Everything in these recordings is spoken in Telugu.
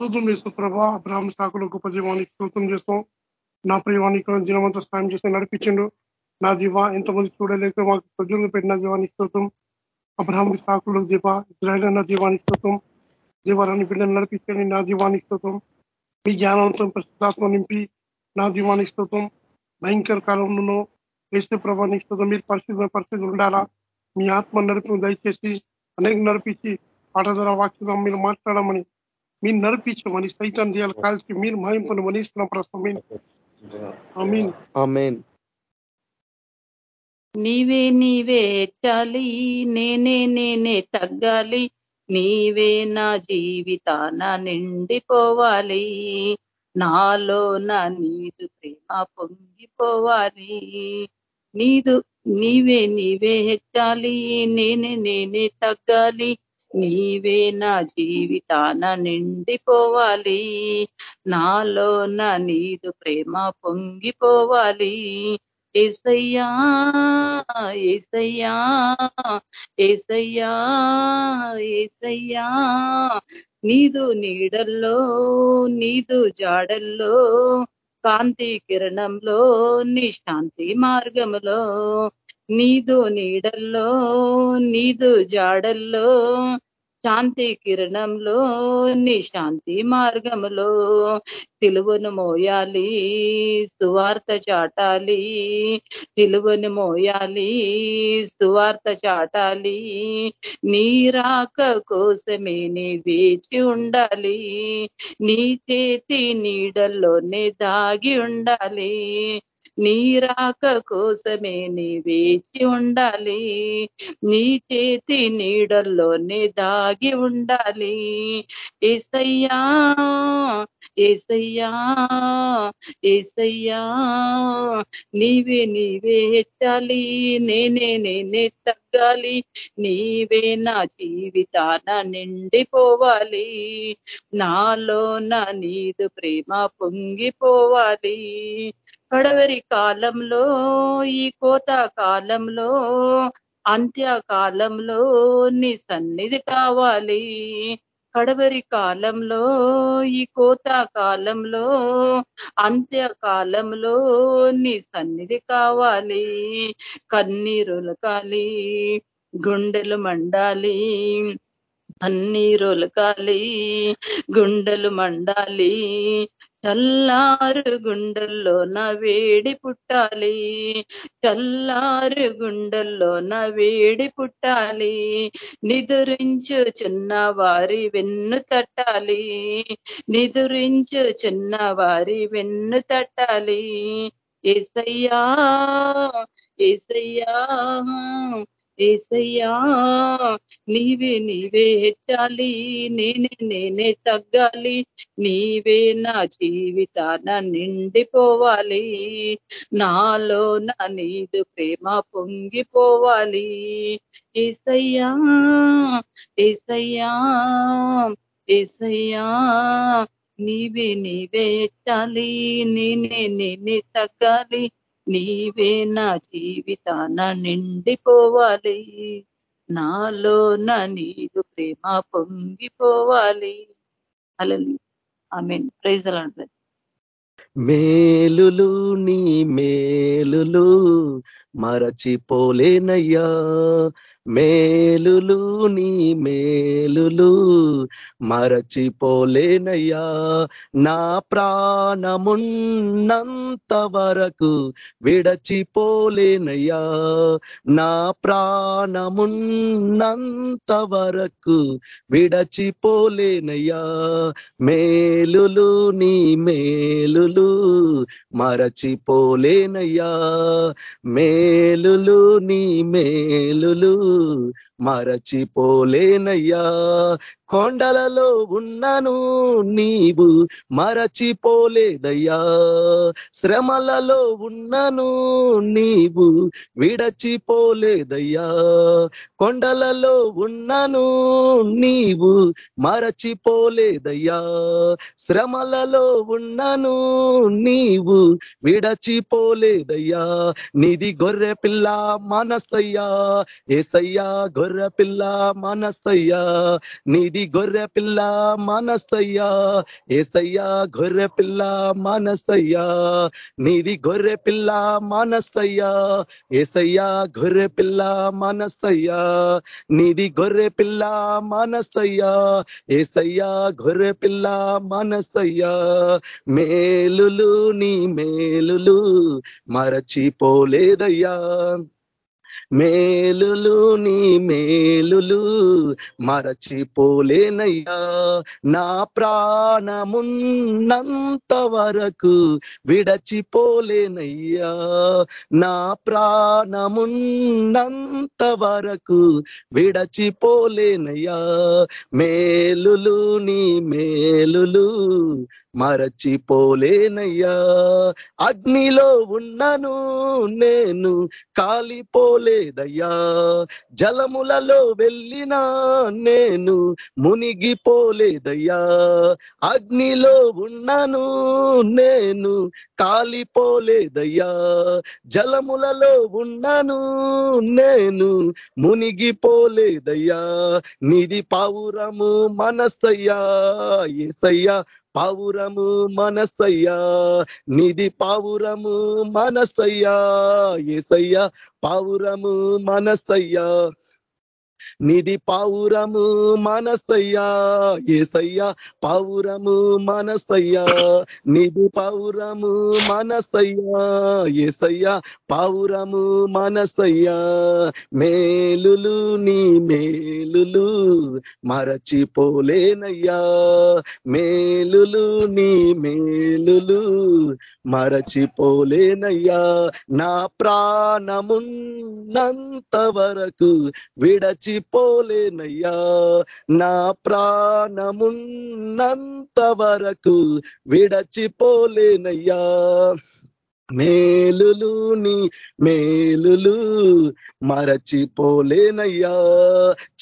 స్తోత్రం చేస్తూ ప్రభా అబ్రాహ్మ సాకులు గొప్ప జీవానికి స్తోత్రం చేస్తాం నా ప్రియవానికి జీవమంతా సాయం చేసి నడిపించిండు. నా జీవ ఎంతమంది చూడలేక మాకు ప్రజలు పెట్టిన జీవానికి స్తోత్రం అబ్రాహ్మ సాకులు దీప ఇజ్రాయల్ అన్న జీవానికి స్తోత్రం దీవారాన్ని బిడ్డను నడిపించండి నా దీవానికి స్తోత్రం మీ జ్ఞానంతో ప్రస్తుతాత్మ నింపి నా దీవానికి స్తోత్రం భయంకర కాలంలో వేసే ప్రభానికి స్తోత్రం మీరు పరిస్థితి పరిస్థితి ఉండాలా? మీ ఆత్మ నడిపి దయచేసి అనేక నడిపించి పాట ద్వారా వాక్యం మీరు మాట్లాడమని మీరు నడిపించమని సైతం చేయాలి కాల్చి మీరు మహింపను మనిస్తున్న ప్రస్తుతం నీవే నీవే ఎచ్చాలి నేనే నేనే తగ్గాలి నీవే నా జీవితాన నిండిపోవాలి నాలో నా నీదు ప్రేమ పొంగిపోవాలి. నీదు నీవే నీవే హెచ్చాలి నేనే నేనే తగ్గాలి నీవే నా జీవితాన నిండిపోవాలి. నాలో నా నీదు ప్రేమ పొంగిపోవాలి. ఏసయ్యా ఏసయ్యా ఏసయ్యా ఏసయ్యా నీదు నీడల్లో నీదు జాడల్లో కాంతి కిరణంలో నిశాంతి మార్గంలో నీదు నీడల్లో నీదు జాడల్లో శాంతి కిరణంలో నీ శాంతి మార్గంలో సిలువను మోయాలి సువార్త చాటాలి. సిలువను మోయాలి సువార్త చాటాలి. నీరాక కోసమే నీ వేచి ఉండాలి. నీ చేతి నీడల్లోనే దాగి ఉండాలి. నీరాక కోసమే నీ వేచి ఉండాలి. నీ చేతి నీడల్లోనే దాగి ఉండాలి. ఏసయ్యా ఏసయ్యా ఏసయ్యా నీవే నీవే హెచ్చాలి. నేనే నేనే తగ్గాలి. నీవే నా జీవితాన నిండిపోవాలి. నాలో నా నీదు ప్రేమ పొంగిపోవాలి. కడవరి కాలంలో ఈ కోత కాలంలో అంత్యకాలంలో నీ సన్నిధి కావాలి. కడవరి కాలంలో ఈ కోత కాలంలో అంత్యకాలంలో నీ సన్నిధి కావాలి. కన్నీరులు కాలి గుండెలు మండాలి. కన్నీరులు కాలి గుండెలు మండాలి. చల్లారు గుండెల్లో నా వేడి పుట్టాలి. చల్లారు గుండెల్లో నా వేడి పుట్టాలి. నిదురించు చిన్న వారి వెన్ను తట్టాలి. నిదురించు చిన్న వారి వెన్ను తట్టాలి. ఏసయ్యా ఏసయ్యా. ఏసయ్యా నీవే నీవే హెచ్చాలి నేనే నేనే తగ్గాలి నీవే నా జీవితాన నిండిపోవాలి నాలో నా నీదు ప్రేమ పొంగిపోవాలి. ఏసయ్యా ఏసయ్యా ఏసయ్యా నీవే నీవే హెచ్చాలి నేనే నేనే తగ్గాలి నీవే నా జీవితాన నిండిపోవాలి. నాలో నా నీదు ప్రేమ పొంగిపోవాలి. అలా మీన్ ప్రైజ్ మేలులు నీ మేలులు మరచిపోలేనయ్యా. మేలులు నీ మేలులు మరచిపోలేనయ్యా. నా ప్రాణమున్నంత వరకు విడచిపోలేనయ్యా. నా ప్రాణమున్నంత వరకు విడచిపోలేనయ్యా. మేలులు నీ మేలులు మరచిపోలేనయ్యా. మేలులు నీ మేలులు మరచిపోలేనయ్యా. కొండలలో ఉన్నను నీవు మరచిపోలేదయ్యా. శ్రమలలో ఉన్నను నీవు విడచిపోలేదయ్యా. కొండలలో ఉన్నను నీవు మరచిపోలేదయ్యా. శ్రమలలో ఉన్నను నీవు విడచిపోలేదయ్యా. నీది గొర్రె పిల్ల మనసయ్యా. ఏసయ్యా గొర్రె పిల్ల మనసయ్యా. నీది గొర్రె పిల్ల మనసయ్యా. ఏసయ్యా గొర్రె పిల్ల మనసయ్యా. నీది గొర్రె పిల్ల మనసయ్యా. ఏసయ్యా గొర్రె పిల్ల మనసయ్యా. నీది గొర్రె పిల్ల మనసయ్యా. ఏసయ్యా గొర్రె పిల్ల మనసయ్యా. మేలు మేలులు నీ మేలులు మరచిపోలేదయ్యా. మేలులు నీ మేలులు మరచిపోలేనయ్యా. నా ప్రాణమున్నంత వరకు విడచిపోలేనయ్యా. నా ప్రాణమున్నంత వరకు విడచిపోలేనయ్యా. మేలులు నీ మేలులు మరచిపోలేనయ్యా. అగ్నిలో ఉన్నను నేను కాలిపోలే లేదయ్యా. జలములలో వెళ్ళినా నేను మునిగిపోలేదయ్యా. అగ్నిలో ఉన్నాను నేను కాలిపోలేదయ్యా. జలములలో ఉన్నాను నేను మునిగిపోలేదయ్యా. నిధి పావురము మనసయ్యా. ఏసయ్యా పావురము మనసయ్యా. నిధి పావురము మనసయ్యా. ఏసయ్యా పావురము మనసయ్యా. నిధి పావురము మనసయ్యా ఏసయ్యా పావురము మనసయ్యా నిధి పావురము మనసయ్యా ఏసయ్యా పావురము మనసయ్యా మేలులు నీ మేలులు మరచిపోలేనయ్యా. మేలులు నీ మేలులు మరచిపోలేనయ్యా. నా ప్రాణమున్నంత వరకు విడచిపోలేనయ్యా నా ప్రాణమున్నంత వరకు విడచిపోలేనయ్యా. మేలులు నీ మేలులు మరచిపోలేనయ్యా.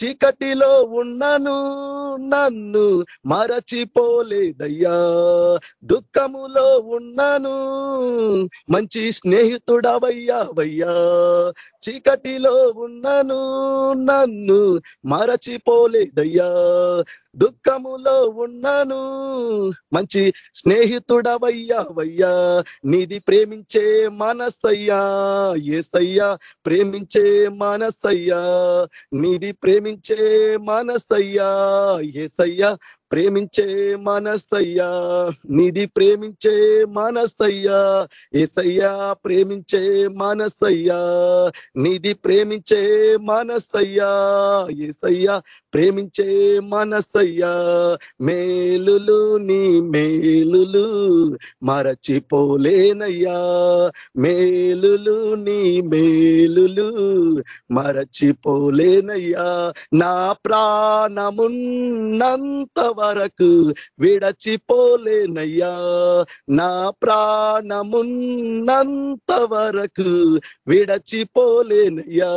చీకటిలో ఉన్నను నన్ను మరచిపోలేదయ్యా. దుఃఖములో ఉన్నను మంచి స్నేహితుడవయ్యావయ్యా. చీకటిలో ఉన్నను నన్ను మరచిపోలేదయ్యా. దుఃఖములో ఉన్నాను. మంచి స్నేహితుడవయ్యా వయ్యా నీది ప్రేమించే మనసయ్యా. ఏసయ్యా ప్రేమించే మనసయ్యా. నీది ప్రేమించే మనసయ్యా. ఏసయ్యా ప్రేమించే మనస్తయ్యా నిధి ప్రేమించే మనస్తయ్యా ఏసయ్యా ప్రేమించే మనస్తయ్యా నిధి ప్రేమించే మనస్తయ్యా ఏసయ్యా ప్రేమించే మనస్తయ్యా. మేలులు నీ మేలులు మరచిపోలేనయ్యా. మేలులు నీ మేలులు మరచిపోలేనయ్యా. నా ప్రాణమున్నంత వరకు విడచిపోలేనయ్యా. నా ప్రాణమున్నంత వరకు విడచిపోలేనయ్యా.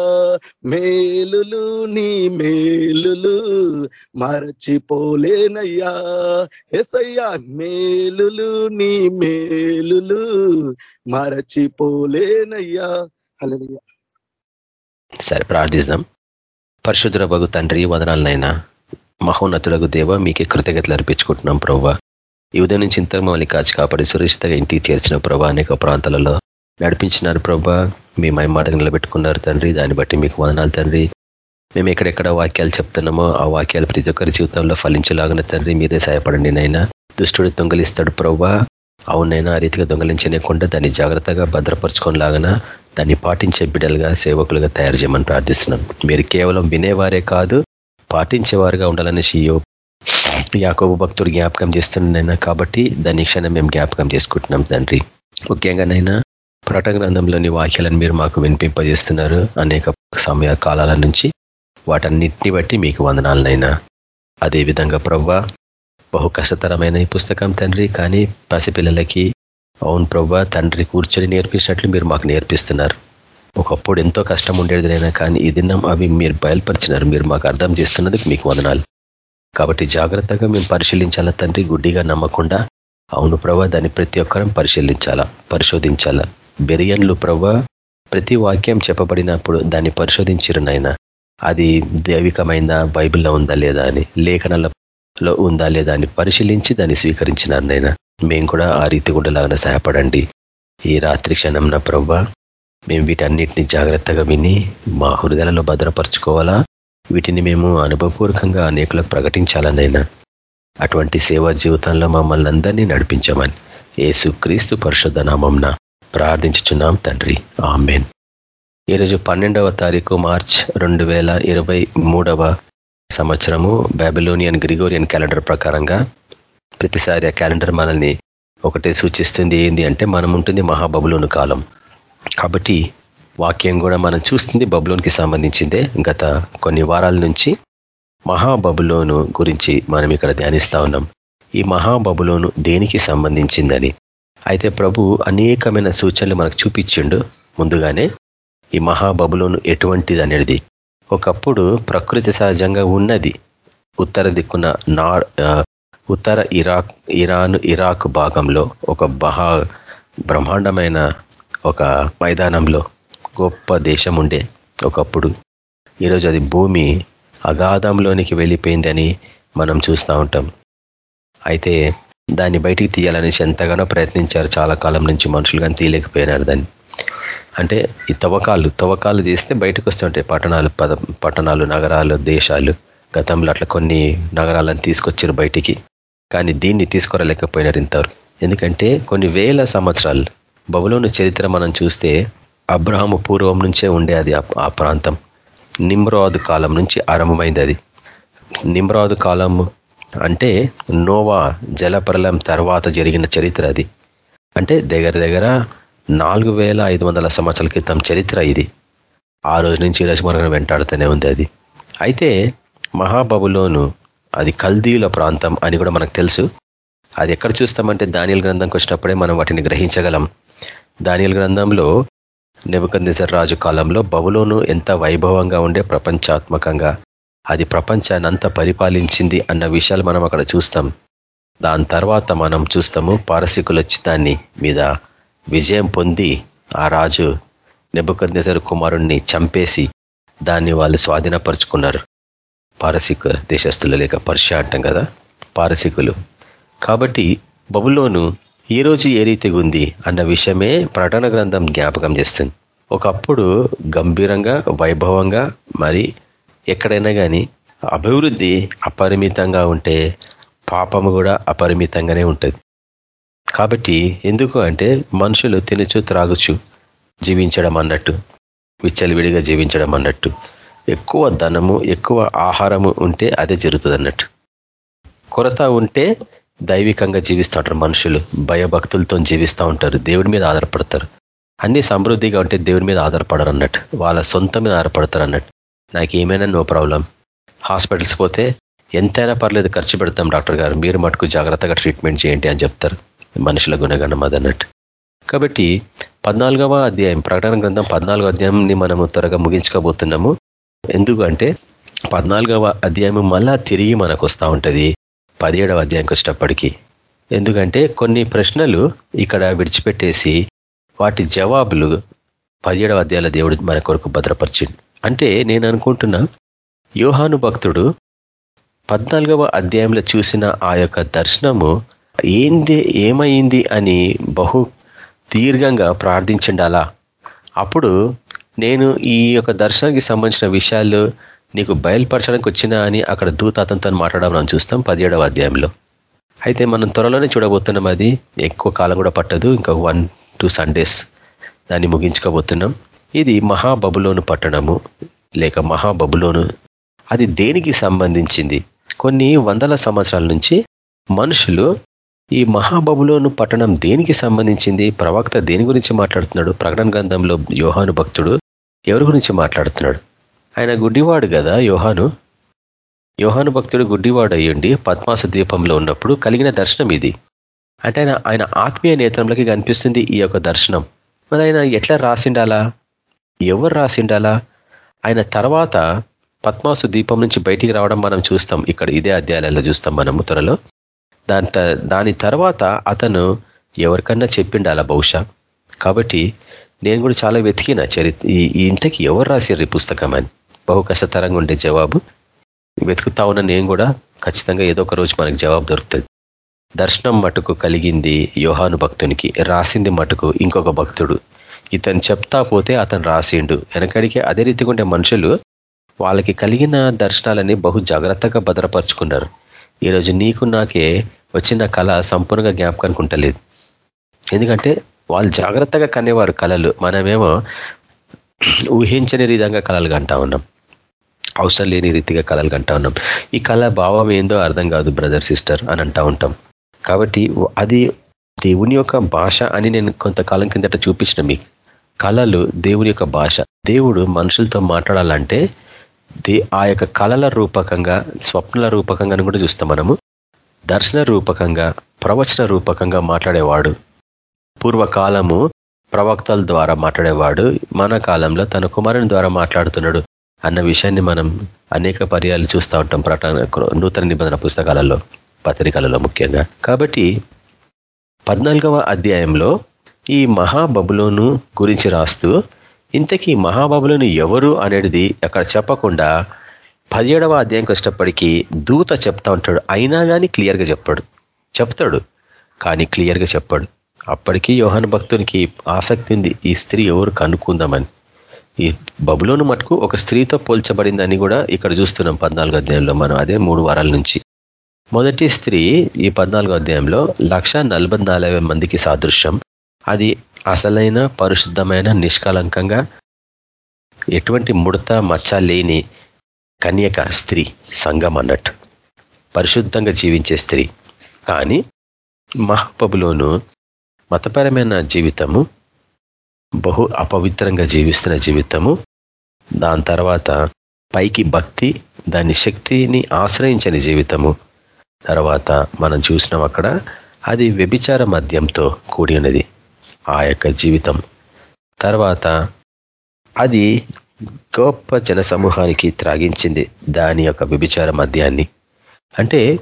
మేలులు నీ మేలులు మరచిపోలేనయ్యా. ఎసయ్యా మేలులు నీ మేలులు మరచిపోలేనయ్యా. హలో సరే ప్రార్థిస్తాం పరిశుద్ధ భగు తండ్రి వదనాలనైనా మహోన్నతులకు దేవ మీకే కృతజ్ఞతలు అర్పించుకుంటున్నాం ప్రవ్వా. ఈ ఉదయం నుంచి ఇంత మమ్మల్ని కాచి కాపాడి సురక్షితంగా ఇంటికి చేర్చిన ప్రభా అనేక ప్రాంతాలలో నడిపించినారు ప్రభా మీ మైమాట నిలబెట్టుకున్నారు తండ్రి దాన్ని బట్టి మీకు వదనాలు తండ్రి. మేము ఎక్కడెక్కడ వాక్యాలు చెప్తున్నామో ఆ వాక్యాలు ప్రతి ఒక్కరి జీవితంలో ఫలించలాగిన తండ్రి మీరే సహాయపడండి నైనా దుష్టుడు దొంగలిస్తాడు ప్రవ్వా. అవునైనా ఆ రీతిగా దొంగలించలేకుండా దాన్ని జాగ్రత్తగా భద్రపరుచుకోలాగన దాన్ని పాటించే బిడ్డలుగా సేవకులుగా తయారు చేయమని ప్రార్థిస్తున్నాం. మీరు కేవలం వినేవారే కాదు పాటించేవారుగా ఉండాలనేసి యాకోబు భక్తుడు జ్ఞాపకం చేస్తున్నానైనా కాబట్టి దాని క్షణం మేము జ్ఞాపకం చేసుకుంటున్నాం తండ్రి. ముఖ్యంగానైనా ప్రకటన గ్రంథంలోని వాక్యాలను మీరు మాకు వినిపింపజేస్తున్నారు. అనేక సమయ కాలాల నుంచి వాటన్నిటిని బట్టి మీకు వందనాలనైనా అదేవిధంగా ప్రవ్వ బహు కష్టతరమైన ఈ పుస్తకం తండ్రి. కానీ పసిపిల్లలకి అవును ప్రవ్వ తండ్రి కూర్చొని నేర్పించినట్లు మీరు మాకు నేర్పిస్తున్నారు. ఒకప్పుడు ఎంతో కష్టం ఉండేదినైనా కానీ ఈ దినం అవి మీరు బయలుపరిచినారు. మీరు మాకు అర్థం చేస్తున్నది మీకు వందనాలు. కాబట్టి జాగ్రత్తగా మేము పరిశీలించాలా తండ్రి? గుడ్డిగా నమ్మకుండా? అవును ప్రభా దాన్ని ప్రతి ఒక్కరం పరిశీలించాలా? పరిశోధించాలా? బెరియన్లు ప్రభా ప్రతి వాక్యం చెప్పబడినప్పుడు దాన్ని పరిశోధించిరు నాయన అది దైవికమైందా? బైబిల్లో ఉందా లేదా అని లేఖనాలలో ఉందా లేదా అని పరిశీలించి దాన్ని స్వీకరించినారు నాయన మేము కూడా ఆ రీతి ఉండలాగా సహాయపడండి. ఈ రాత్రి క్షణంన ప్రభా మేము వీటన్నిటిని జాగ్రత్తగా విని మా హృదయాలలో భద్రపరచుకోవాలా? వీటిని మేము అనుభవపూర్వకంగా అనేకులకు ప్రకటించాలనైనా. అటువంటి సేవా జీవితంలో మమ్మల్ని అందరినీ నడిపించమని ఏసు క్రీస్తు పరిశుద్ధ నామంన ప్రార్థించుచున్నాం తండ్రి. ఆమెన్. ఈరోజు పన్నెండవ తారీఖు మార్చ్ రెండు వేల ఇరవై మూడవ సంవత్సరము బాబిలోనియన్ గ్రిగోరియన్ క్యాలెండర్ ప్రకారంగా ప్రతిసారి ఆ క్యాలెండర్ మనల్ని ఒకటే సూచిస్తుంది. ఏంది అంటే మనం ఉంటుంది మహాబబులోని కాలం. కాబట్టి వాక్యం కూడా మనం చూస్తుంది బబులోన్కి సంబంధించిందే. గత కొన్ని వారాల నుంచి మహాబబులోను గురించి మనం ఇక్కడ ధ్యానిస్తా ఉన్నాం. ఈ మహాబబులోను దేనికి సంబంధించిందని. అయితే ప్రభు అనేకమైన సూచనలు మనకు చూపించిండు ముందుగానే. ఈ మహాబబులోను ఎటువంటిది అనేది ఒకప్పుడు ప్రకృతి సహజంగా ఉన్నది. ఉత్తర దిక్కున నా ఉత్తర ఇరాక్ ఇరాన్ ఇరాక్ భాగంలో ఒక బహా బ్రహ్మాండమైన ఒక మైదానంలో గొప్ప దేశం ఉండే ఒకప్పుడు. ఈరోజు అది భూమి అగాధంలోనికి వెళ్ళిపోయిందని మనం చూస్తూ ఉంటాం. అయితే దాన్ని బయటికి తీయాలనేసి ఎంతగానో ప్రయత్నించారు చాలా కాలం నుంచి మనుషులు కానీ తీయలేకపోయినారు దాన్ని. అంటే ఈ తవ్వకాలు తవ్వకాలు తీస్తే బయటకు వస్తుంటాయి పట్టణాలు పద పట్టణాలు నగరాలు దేశాలు. గతంలో అట్లా కొన్ని నగరాలను తీసుకొచ్చారు బయటికి. కానీ దీన్ని తీసుకురలేకపోయినారు ఇంతవరకు. ఎందుకంటే కొన్ని వేల సంవత్సరాలు బబులోను చరిత్ర మనం చూస్తే అబ్రహాము పూర్వం నుంచే ఉండే అది ఆ ప్రాంతం. నిమ్రాదు కాలం నుంచి ఆరంభమైంది అది. నిమ్రాదు కాలం అంటే నోవా జలప్రలయం తర్వాత జరిగిన చరిత్ర అది. అంటే దగ్గర దగ్గర నాలుగు వేల ఐదు వందల సంవత్సరాల క్రితం చరిత్ర ఇది. ఆ రోజు నుంచి ఈరోజు వెంటాడుతూనే ఉంది అది. అయితే మహాబబులోను అది కల్దీల ప్రాంతం అని కూడా మనకు తెలుసు. అది ఎక్కడ చూస్తామంటే దానియల గ్రంథంకి వచ్చినప్పుడే మనం వాటిని గ్రహించగలం. దానియల్ గ్రంథంలో నెబకందిసర్ రాజు కాలంలో బబులోను ఎంత వైభవంగా ఉండే ప్రపంచాత్మకంగా అది ప్రపంచాన్ని అంత పరిపాలించింది అన్న విషయాలు మనం అక్కడ చూస్తాం. దాని తర్వాత మనం చూస్తాము పారసికులు వచ్చి దాన్ని మీద విజయం పొంది ఆ రాజు నెబకందిసర్ కుమారుణ్ణి చంపేసి దాన్ని వాళ్ళు స్వాధీనపరుచుకున్నారు. పారసిక దేశస్తులు లేక పర్షియా అంటాం కదా పారసికులు. కాబట్టి బబులోను ఈ రోజు ఏ రీతిగా ఉంది అన్న విషయమే ప్రకటన గ్రంథం జ్ఞాపకం చేస్తుంది. ఒకప్పుడు గంభీరంగా వైభవంగా మరి ఎక్కడైనా కానీ అభివృద్ధి అపరిమితంగా ఉంటే పాపము కూడా అపరిమితంగానే ఉంటుంది. కాబట్టి ఎందుకు అంటే మనుషులు తినచు త్రాగుచు జీవించడం అన్నట్టు విచ్చలవిడిగా జీవించడం అన్నట్టు. ఎక్కువ ధనము ఎక్కువ ఆహారము ఉంటే అదే జరుగుతుంది అన్నట్టు కొరత ఉంటే దైవికంగా జీవిస్తూ ఉంటారు మనుషులు. భయభక్తులతో జీవిస్తూ ఉంటారు. దేవుడి మీద ఆధారపడతారు. అన్ని సమృద్ధిగా ఉంటే దేవుడి మీద ఆధారపడరు అన్నట్టు. వాళ్ళ సొంత మీద ఆధారపడతారు అన్నట్టు. నాకు ఏమైనా నో ప్రాబ్లం. హాస్పిటల్స్ పోతే ఎంతైనా పర్లేదు ఖర్చు పెడతాం డాక్టర్ గారు. మీరు మటుకు జాగ్రత్తగా ట్రీట్మెంట్ చేయండి అని చెప్తారు. మనుషుల గుణగణం అదన్నట్టు కాబట్టి పద్నాలుగవ అధ్యాయం ప్రకటన గ్రంథం పద్నాలుగో అధ్యాయంని మనము త్వరగా ముగించుకోబోతున్నాము. ఎందుకంటే పద్నాలుగవ అధ్యాయం మళ్ళా తిరిగి మనకు వస్తూ ఉంటుంది. పదిహేడవ అధ్యాయంకి వచ్చేటప్పటికి ఎందుకంటే కొన్ని ప్రశ్నలు ఇక్కడ విడిచిపెట్టేసి వాటి జవాబులు పదిహేడవ అధ్యాయాల దేవుడు మన కొరకు భద్రపరిచింది అంటే నేను అనుకుంటున్నా యోహాను భక్తుడు పద్నాలుగవ అధ్యాయంలో చూసిన ఆ యొక్క దర్శనము ఏంది ఏమైంది అని బహు దీర్ఘంగా ప్రార్థించండి అలా అప్పుడు నేను ఈ యొక్క దర్శనానికి సంబంధించిన విషయాలు నీకు బయలుపరచడానికి వచ్చినా అని అక్కడ దూత అతనితో మాట్లాడడం మనం చూస్తాం పదిహేడవ అధ్యాయంలో. అయితే మనం త్వరలోనే చూడబోతున్నాం అది ఎక్కువ కాలం కూడా పట్టదు ఇంకా వన్ టూ సండేస్ దాన్ని ముగించుకోబోతున్నాం. ఇది మహాబబులోను పట్టణము లేక మహాబబులోను. అది దేనికి సంబంధించింది? కొన్ని వందల సంవత్సరాల నుంచి మనుషులు ఈ మహాబబులోను పట్టణం దేనికి సంబంధించింది? ప్రవక్త దేని గురించి మాట్లాడుతున్నాడు? ప్రకటన గ్రంథంలో యోహాను భక్తుడు ఎవరి గురించి మాట్లాడుతున్నాడు? ఆయన గుడ్డివాడు కదా యోహాను? యోహాను భక్తుడు గుడ్డివాడు అయ్యండి పద్మాస ద్వీపంలో ఉన్నప్పుడు కలిగిన దర్శనం ఇది. అంటే ఆయన ఆయన ఆత్మీయ నేత్రంలోకి కనిపిస్తుంది ఈ యొక్క దర్శనం. మరి ఆయన ఎట్లా రాసిండాలా? ఎవరు రాసిండాలా? ఆయన తర్వాత పద్మాసు దీపం నుంచి బయటికి రావడం మనం చూస్తాం. ఇక్కడ ఇదే అధ్యాయాలలో చూస్తాం మనము త్వరలో. దాని దాని తర్వాత అతను ఎవరికన్నా చెప్పిండాల బహుశా? కాబట్టి నేను కూడా చాలా వెతికిన చరిత్ర. ఈ ఇంతకి ఎవరు రాశారు ఈ పుస్తకం అని? బహు కష్టతరంగా ఉండే జవాబు. వెతుకుతా ఉన్న నేను కూడా ఖచ్చితంగా ఏదో ఒక రోజు మనకు జవాబు దొరుకుతుంది. దర్శనం మటుకు కలిగింది యోహాను భక్తునికి రాసింది మటుకు ఇంకొక భక్తుడు. ఇతను చెప్తా పోతే అతను రాసిండు. వెనకడికి అదే రీతిగా ఉండే మనుషులు వాళ్ళకి కలిగిన దర్శనాలని బహు జాగ్రత్తగా భద్రపరుచుకున్నారు. ఈరోజు నీకు నాకే వచ్చిన కళ సంపూర్ణంగా జ్ఞాపకానికి ఉంటలేదు ఎందుకంటే వాళ్ళు జాగ్రత్తగా కనేవారు కళలు. మనమేమో ఊహించని విధంగా కళలు కంటా ఉన్నాం. అవసరం లేని రీతిగా కళలు కంటా ఉన్నాం. ఈ కళ భావం ఏందో అర్థం కాదు బ్రదర్ సిస్టర్ అని అంటా ఉంటాం. కాబట్టి అది దేవుని యొక్క భాష అని నేను కొంతకాలం కిందట చూపించిన మీకు. కళలు దేవుని యొక్క భాష. దేవుడు మనుషులతో మాట్లాడాలంటే దే ఆ యొక్క కళల రూపకంగా స్వప్నల రూపకంగా కూడా చూస్తాం మనము. దర్శన రూపకంగా ప్రవచన రూపకంగా మాట్లాడేవాడు. పూర్వకాలము ప్రవక్తల ద్వారా మాట్లాడేవాడు. మన కాలంలో తన కుమారుని ద్వారా మాట్లాడుతున్నాడు. అన్న విషయాన్ని మనం అనేక పర్యాలు చూస్తూ ఉంటాం ప్రకటన నూతన నిబంధన పుస్తకాలలో పత్రికలలో ముఖ్యంగా. కాబట్టి పద్నాలుగవ అధ్యాయంలో ఈ మహాబబులోను గురించి రాస్తూ ఇంతకీ మహాబబులోను ఎవరు అనేది అక్కడ చెప్పకుండా పదిహేడవ అధ్యాయంకి వచ్చేటప్పటికీ దూత చెప్తా ఉంటాడు. అయినా కానీ క్లియర్గా చెప్పాడు. చెప్తాడు. కానీ క్లియర్గా చెప్పాడు. అప్పటికీ యోహన్ భక్తునికి ఆసక్తి ఉంది. ఈ స్త్రీ ఎవరు కనుక్కుందామని. ఈ బబులోను మటుకు ఒక స్త్రీతో పోల్చబడిందని కూడా ఇక్కడ చూస్తున్నాం పద్నాలుగో అధ్యాయంలో మనం. అదే మూడు వారాల నుంచి. మొదటి స్త్రీ ఈ పద్నాలుగో అధ్యాయంలో లక్ష మందికి సాదృశ్యం. అది అసలైన పరిశుద్ధమైన నిష్కలంకంగా ఎటువంటి ముడత మచ్చ లేని కన్యక స్త్రీ సంఘం అన్నట్టు. పరిశుద్ధంగా జీవించే స్త్రీ. కానీ మహాపబులోను మతపరమైన జీవితము బహు అపవిత్రంగా జీవిస్తున్న జీవితము. దాని తర్వాత పైకి భక్తి దాని శక్తిని ఆశ్రయించని జీవితము. తర్వాత మనం చూసినాం అక్కడ అది వ్యభిచార మద్యంతో కూడి ఉన్నది ఆ యొక్క జీవితం. తర్వాత అది గొప్ప జన సమూహానికి త్రాగించింది దాని యొక్క వ్యభిచార మద్యాన్ని. అంటే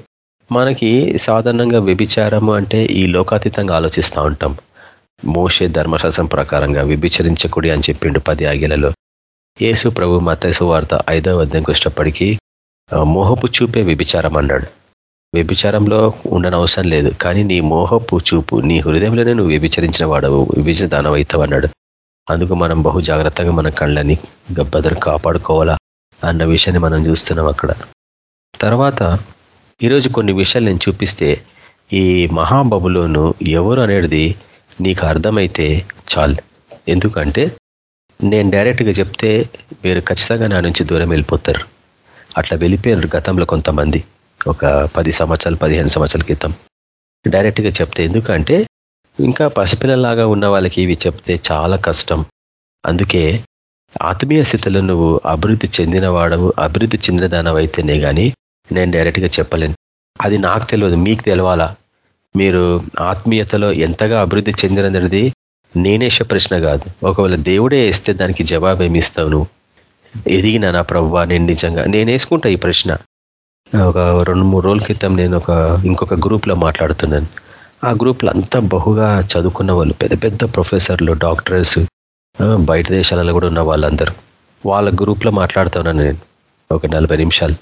మనకి సాధారణంగా వ్యభిచారము అంటే ఈ లోకాతీతంగా ఆలోచిస్తూ ఉంటాం. మోషే ధర్మశాస్త్రం ప్రకారంగా విభిచరించకుడి అని చెప్పిండు పది ఆగిలలో యేసు ప్రభు మతేసు వార్త ఐదవ అధ్యాయంకి వచ్చినప్పటికీ మోహపు చూపే వ్యభిచారం అన్నాడు. వ్యభిచారంలో ఉండనవసరం లేదు కానీ నీ మోహపు చూపు నీ హృదయంలోనే నువ్వు వ్యభిచరించిన వాడవు విభిచ దానవైతావు అన్నాడు. అందుకు మనం బహు జాగ్రత్తగా మన కళ్ళని గబ్బదరు కాపాడుకోవాలా అన్న విషయాన్ని మనం చూస్తున్నాం అక్కడ. తర్వాత ఈరోజు కొన్ని విషయాలు నేను చూపిస్తే ఈ మహాబబులోను ఎవరు అనేది నీకు అర్థమైతే చాలు. ఎందుకంటే నేను డైరెక్ట్గా చెప్తే మీరు ఖచ్చితంగా నా నుంచి దూరం వెళ్ళిపోతారు. అట్లా వెళ్ళిపోయారు గతంలో కొంతమంది. ఒక పది సంవత్సరాలు పదిహేను సంవత్సరాల క్రితం. డైరెక్ట్గా చెప్తే ఎందుకంటే ఇంకా పసిపిల్లలాగా ఉన్న వాళ్ళకి ఇవి చెప్తే చాలా కష్టం. అందుకే ఆత్మీయ స్థితిలో నువ్వు అభివృద్ధి చెందినవాడవు అభివృద్ధి చెందిన దానవైతేనే కానీ నేను డైరెక్ట్గా చెప్పలేను. అది నాకు తెలియదు మీకు తెలవాలా? మీరు ఆత్మీయతలో ఎంతగా అభివృద్ధి చెందినది నేనేసే ప్రశ్న కాదు. ఒకవేళ దేవుడే వేస్తే దానికి జవాబు ఏమి ఇస్తావు నువ్వు ఎదిగినా నా ప్రవ్వా నేను నిజంగా నేను వేసుకుంటా ఈ ప్రశ్న. ఒక రెండు మూడు రోజుల క్రితం నేను ఒక ఇంకొక గ్రూప్లో మాట్లాడుతున్నాను. ఆ గ్రూప్లో అంతా బహుగా చదువుకున్న వాళ్ళు పెద్ద పెద్ద ప్రొఫెసర్లు డాక్టర్స్ బయట దేశాలలో కూడా ఉన్న వాళ్ళందరూ. వాళ్ళ గ్రూప్లో మాట్లాడుతున్నాను నేను. ఒక నలభై నిమిషాలు.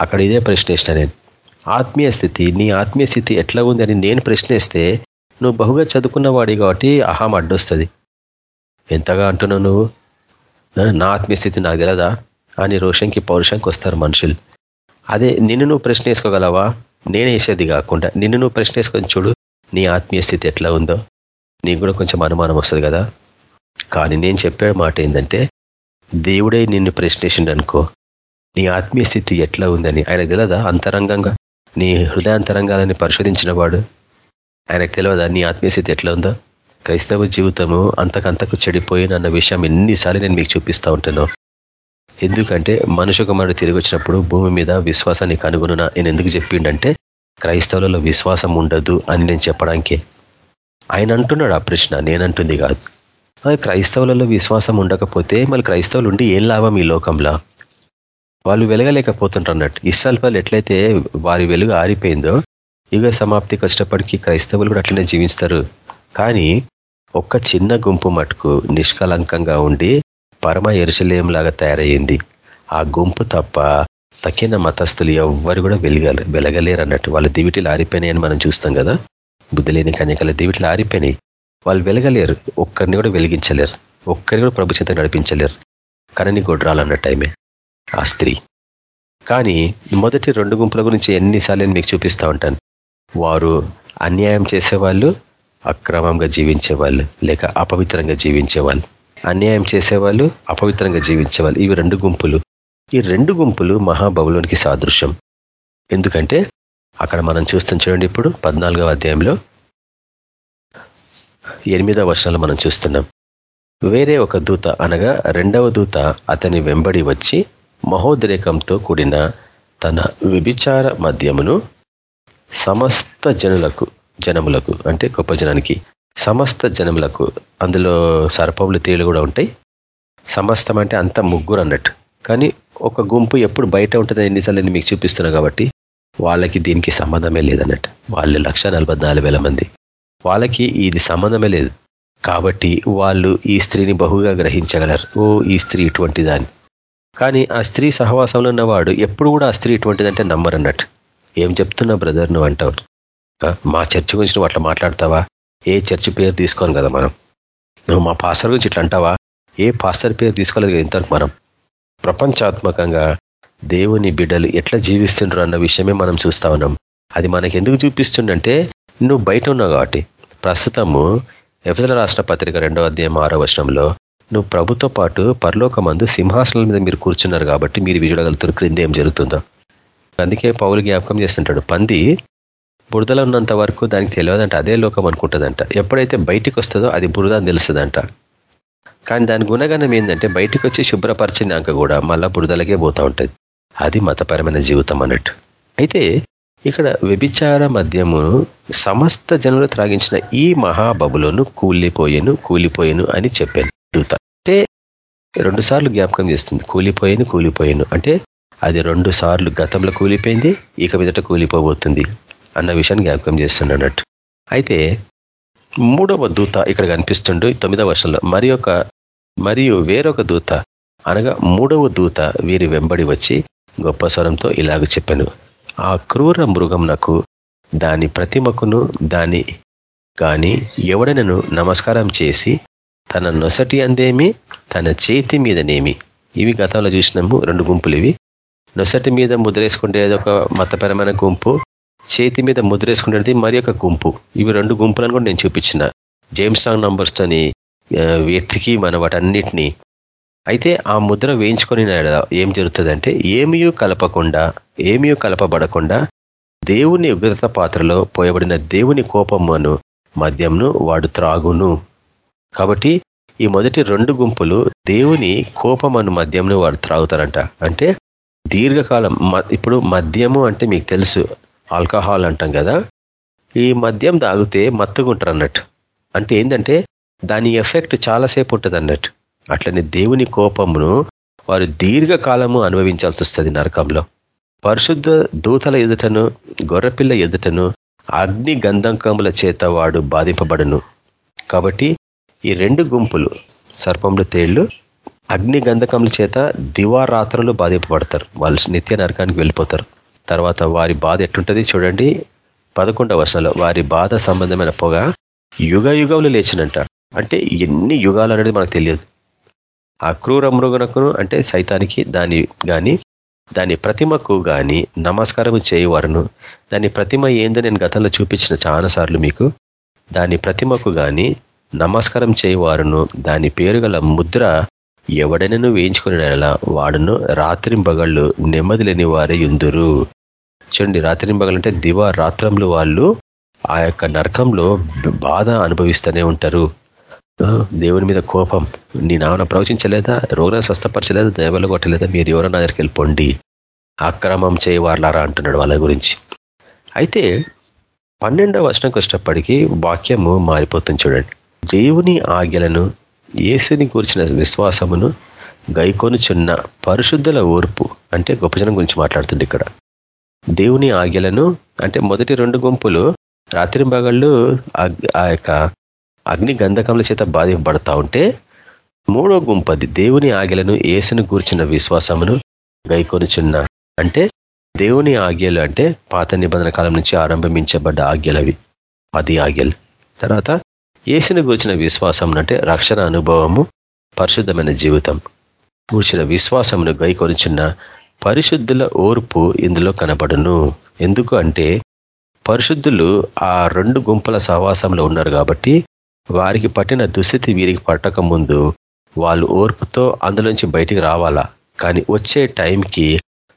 అక్కడ ఇదే ప్రశ్న వేసిన నేను. ఆత్మీయ స్థితి నీ ఆత్మీయ స్థితి ఎట్లా ఉంది అని నేను ప్రశ్నిస్తే నువ్వు బహుగా చదువుకున్నవాడి కాబట్టి అహం అడ్డొస్తుంది. ఎంతగా అంటున్నావు నువ్వు? నా ఆత్మీయ స్థితి నాకు తెలదా? అని రోషంకి పౌరుషంకి వస్తారు మనుషులు. అదే నిన్ను నువ్వు ప్రశ్న వేసుకోగలవా వేసేది కాకుండా నిన్ను నువ్వు ప్రశ్న వేసుకొని చూడు నీ ఆత్మీయ స్థితి ఎట్లా ఉందో. నీకు కూడా కొంచెం అనుమానం వస్తుంది కదా? కానీ నేను చెప్పే మాట ఏంటంటే దేవుడే నిన్ను ప్రశ్నించిండు అనుకో నీ ఆత్మీయ స్థితి ఎట్లా ఉందని ఆయనకు తెలియదా అంతరంగంగా? నీ హృదయాంతరంగాలని పరిశోధించిన వాడు. ఆయనకు తెలియదా నీ ఆత్మీయస్థితి ఎట్లా ఉందో? క్రైస్తవ జీవితము అంతకంతకు చెడిపోయినన్న విషయం ఎన్నిసార్లు నేను మీకు చూపిస్తూ ఉంటాను. ఎందుకంటే మనుషు కుమారుడు తిరిగి వచ్చినప్పుడు భూమి మీద విశ్వాసాన్ని కనుగొనున? నేను ఎందుకు చెప్పిండంటే క్రైస్తవులలో విశ్వాసం ఉండదు అని నేను చెప్పడానికి. ఆయన అంటున్నాడు ఆ ప్రశ్న నేనంటుంది కాదు. క్రైస్తవులలో విశ్వాసం ఉండకపోతే మళ్ళీ క్రైస్తవులు ఉండి ఏం లాభం ఈ లోకంలో? వాళ్ళు వెలగలేకపోతుంటారు అన్నట్టు ఇస్రాల్ ఎట్లయితే వారి వెలుగు ఆరిపోయిందో యుగ సమాప్తికి వచ్చేటప్పటికీ క్రైస్తవులు కూడా అట్లనే జీవిస్తారు. కానీ ఒక్క చిన్న గుంపు మటుకు నిష్కలంకంగా ఉండి పరమ ఎరుసలేం లాగా తయారయ్యింది. ఆ గుంపు తప్ప తక్కిన మతస్థులు ఎవ్వరు కూడా వెలగల వెలగలేరు అన్నట్టు వాళ్ళ దివిటీలు ఆరిపోయినాయి అని మనం చూస్తాం కదా. బుద్ధి లేని కన్యకల దివిటీలు ఆరిపోయినాయి. వాళ్ళు వెలగలేరు. ఒక్కరిని కూడా వెలిగించలేరు. ఒక్కరిని కూడా ప్రభు చేత నడిపించలేరు. కనని గొడ్రాలన్న టైమే. ఆ స్త్రీ. కానీ మొదటి రెండు గుంపుల గురించి ఎన్నిసార్లు నేను మీకు చూపిస్తూ ఉంటాను. వారు అన్యాయం చేసేవాళ్ళు అక్రమంగా జీవించేవాళ్ళు లేక అపవిత్రంగా జీవించేవాళ్ళు. అన్యాయం చేసేవాళ్ళు అపవిత్రంగా జీవించేవాళ్ళు. ఇవి రెండు గుంపులు. ఈ రెండు గుంపులు మహాబబులోనికి సాదృశ్యం. ఎందుకంటే అక్కడ మనం చూస్తాం చూడండి ఇప్పుడు పద్నాలుగవ అధ్యాయంలో ఎనిమిదవ వర్షాలు మనం చూస్తున్నాం. వేరే ఒక దూత అనగా రెండవ దూత అతని వెంబడి వచ్చి మహోద్రేకంతో కూడిన తన విభిచార మద్యమును సమస్త జనులకు జనములకు అంటే గొప్ప జనానికి సమస్త జనములకు అందులో సర్పములు తేలు కూడా ఉంటాయి. సమస్తం అంటే అంత ముగ్గురు అన్నట్టు. కానీ ఒక గుంపు ఎప్పుడు బయట ఉంటుంది ఎన్నిసార్లు నేను మీకు చూపిస్తున్నా కాబట్టి వాళ్ళకి దీనికి సంబంధమే లేదన్నట్టు. వాళ్ళు లక్ష మంది. వాళ్ళకి ఇది సంబంధమే లేదు. కాబట్టి వాళ్ళు ఈ స్త్రీని బహుగా గ్రహించగలరు. ఓ ఈ స్త్రీ ఇటువంటి దాన్ని. కానీ ఆ స్త్రీ సహవాసంలో ఉన్నవాడు ఎప్పుడు కూడా ఆ స్త్రీ ఇటువంటిదంటే నమ్మరన్నట్టు ఏం చెప్తున్నా బ్రదర్ నువ్వు అంటావు. మా చర్చి గురించి నువ్వు అట్లా మాట్లాడతావా? ఏ చర్చి పేరు తీసుకోను కదా మనం. నువ్వు మా పాస్టర్ గురించి ఇట్లా అంటావా? ఏ పాస్టర్ పేరు తీసుకోలేదు ఇంతవరకు మనం. ప్రపంచాత్మకంగా దేవుని బిడ్డలు ఎట్లా జీవిస్తుండ్రు అన్న విషయమే మనం చూస్తా ఉన్నాం. అది మనకి ఎందుకు చూపిస్తుండంటే నువ్వు బయట ఉన్నావు కాబట్టి. ప్రస్తుతము ఎఫ్ఎల్ రాష్ట్ర పత్రిక రెండవ అధ్యాయం ఆరో వచనంలో నువ్వు ప్రభుతో పాటు పరలోకమందు సింహాసనాల మీద మీరు కూర్చున్నారు కాబట్టి మీరు విజయగలుగుతారు క్రింద ఏం జరుగుతుందో. అందుకే పౌలు జ్ఞాపకం చేస్తుంటాడు. పంది బురదలో ఉన్నంత వరకు దానికి తెలియదంట. అదే లోకం అనుకుంటుందంట. ఎప్పుడైతే బయటికి వస్తుందో అది బురద అని తెలుస్తుందంట. కానీ దాని గుణగణం ఏంటంటే బయటకు వచ్చి శుభ్రపరిచినాక కూడా మళ్ళా బురదలకే పోతూ ఉంటుంది. అది మతపరమైన జీవితం అన్నట్టు. అయితే ఇక్కడ వ్యభిచార మద్యము సమస్త జనులు త్రాగించిన ఈ మహాబబులను కూలిపోయేను కూలిపోయేను అని చెప్పాను. దూత అంటే రెండు సార్లు జ్ఞాపకం చేస్తుంది. కూలిపోయాను కూలిపోయాను. అంటే అది రెండు సార్లు గతంలో కూలిపోయింది ఇక మీదట కూలిపోబోతుంది అన్న విషయాన్ని జ్ఞాపకం చేస్తున్నట్టు అయితే మూడవ దూత ఇక్కడ కనిపిస్తుండు తొమ్మిదవ వర్షంలో. మరి ఒక మరియు వేరొక దూత అనగా మూడవ దూత వీరి వెంబడి వచ్చి గొప్ప స్వరంతో ఇలాగ చెప్పాను. ఆ క్రూర మృగంనకు దాని ప్రతిమకును దాని కానీ ఎవడనను నమస్కారం చేసి తన నొసటి అందేమి తన చేతి మీదనేమి ఇవి గతంలో చూసినాము రెండు గుంపులు ఇవి. నొసటి మీద ముద్రేసుకుంటేది ఒక మతపరమైన గుంపు చేతి మీద ముద్రేసుకునేది మరి ఒక గుంపు. ఇవి రెండు గుంపులను కూడా నేను చూపించిన. జేమ్స్ నంబర్స్ నంబర్స్తోని వ్యక్తికి మన వాటన్నిటినీ. అయితే ఆ ముద్ర వేయించుకొని ఏం జరుగుతుందంటే ఏమియూ కలపకుండా ఏమీ కలపబడకుండా దేవుని ఉగ్రత పాత్రలో పోయబడిన దేవుని కోపమును మద్యంను వాడు త్రాగును. కాబట్టి ఈ మొదటి రెండు గుంపులు దేవుని కోపమను మద్యంను వాడు త్రాగుతారంట. అంటే దీర్ఘకాలం ఇప్పుడు మద్యము అంటే మీకు తెలుసు ఆల్కహాల్ అంటాం కదా. ఈ మద్యం తాగితే మత్తుకుంటారు అన్నట్టు. అంటే ఏంటంటే దాని ఎఫెక్ట్ చాలాసేపు ఉంటుంది అన్నట్టు. అట్లనే దేవుని కోపమును వారు దీర్ఘకాలము అనుభవించాల్సి వస్తుంది నరకంలో. పరిశుద్ధ దూతల ఎదుటను గొర్రెపిల్ల ఎదుటను అగ్ని గంధంకముల చేత వాడు బాధింపబడును. కాబట్టి ఈ రెండు గుంపులు సర్పంలు తేళ్ళు అగ్ని గంధకముల చేత దివారాత్రులు బాధింపబడతారు. వాళ్ళు నిత్య నరకానికి వెళ్ళిపోతారు. తర్వాత వారి బాధ ఎట్లుంటుంది చూడండి. పదకొండవ వర్షంలో వారి బాధ సంబంధమైన పొగ యుగ యుగములు లేచినంట. అంటే ఎన్ని యుగాలు అనేది మనకు తెలియదు. ఆ క్రూర మృగనకును అంటే సైతానికి దాని కానీ దాని ప్రతిమకు కానీ నమస్కారం చేయవారును. దాని ప్రతిమ ఏందో నేను గతంలో చూపించిన చాలాసార్లు మీకు. దాని ప్రతిమకు కానీ నమస్కారం చేయవారును. దాని పేరు గల ముద్ర ఎవడైనాను వేయించుకునేలా వాడును. రాత్రింబగళ్ళు నెమ్మది లేని వారే ఉందురు చూడండి రాత్రింబగళ్ళు అంటే దివా రాత్రంలో వాళ్ళు ఆ యొక్క నరకంలో బాధ అనుభవిస్తూనే ఉంటారు. దేవుని మీద కోపం. నీ నామన ప్రవచించలేదా? రోగులను స్వస్థపరచలేదా? దేవలు కొట్టలేదా? మీరు ఎవరో నా దగ్గరికి వెళ్ళిపోండి. అక్రమం చేయవార్లారా అంటున్నాడు వాళ్ళ గురించి. అయితే పన్నెండవ వర్షంకి వచ్చినప్పటికీ వాక్యము మారిపోతుంది చూడండి. దేవుని ఆజ్ఞలను ఏసుని కూర్చిన విశ్వాసమును గైకొనుచున్న పరిశుద్ధుల ఓర్పు అంటే గొప్పజనం గురించి మాట్లాడుతుంది ఇక్కడ. దేవుని ఆజ్ఞలను అంటే మొదటి రెండు గుంపులు రాత్రి బగళ్ళు ఆ యొక్క అగ్ని గంధకముల చేత బాధింపబడతా ఉంటే మూడో గుంపది దేవుని ఆజ్ఞలను ఏసును కూర్చిన విశ్వాసమును గైకొనుచున్న అంటే దేవుని ఆజ్ఞలు అంటే పాత నిబంధన కాలం నుంచి ఆరంభించబడ్డ ఆజ్ఞలవి. పది ఆజ్ఞలు. తర్వాత ఏసును గురించిన విశ్వాసం అంటే రక్షణ అనుభవము పరిశుద్ధమైన జీవితం. కూర్చిన విశ్వాసమును గైకొనిచున్న పరిశుద్ధుల ఓర్పు ఇందులో కనబడును. ఎందుకు అంటే పరిశుద్ధులు ఆ రెండు గుంపుల సహవాసంలో ఉన్నారు కాబట్టి వారికి పట్టిన దుస్థితి వీరికి పట్టక ముందు వాళ్ళు ఓర్పుతో అందులోంచి బయటికి రావాలా? కానీ వచ్చే టైంకి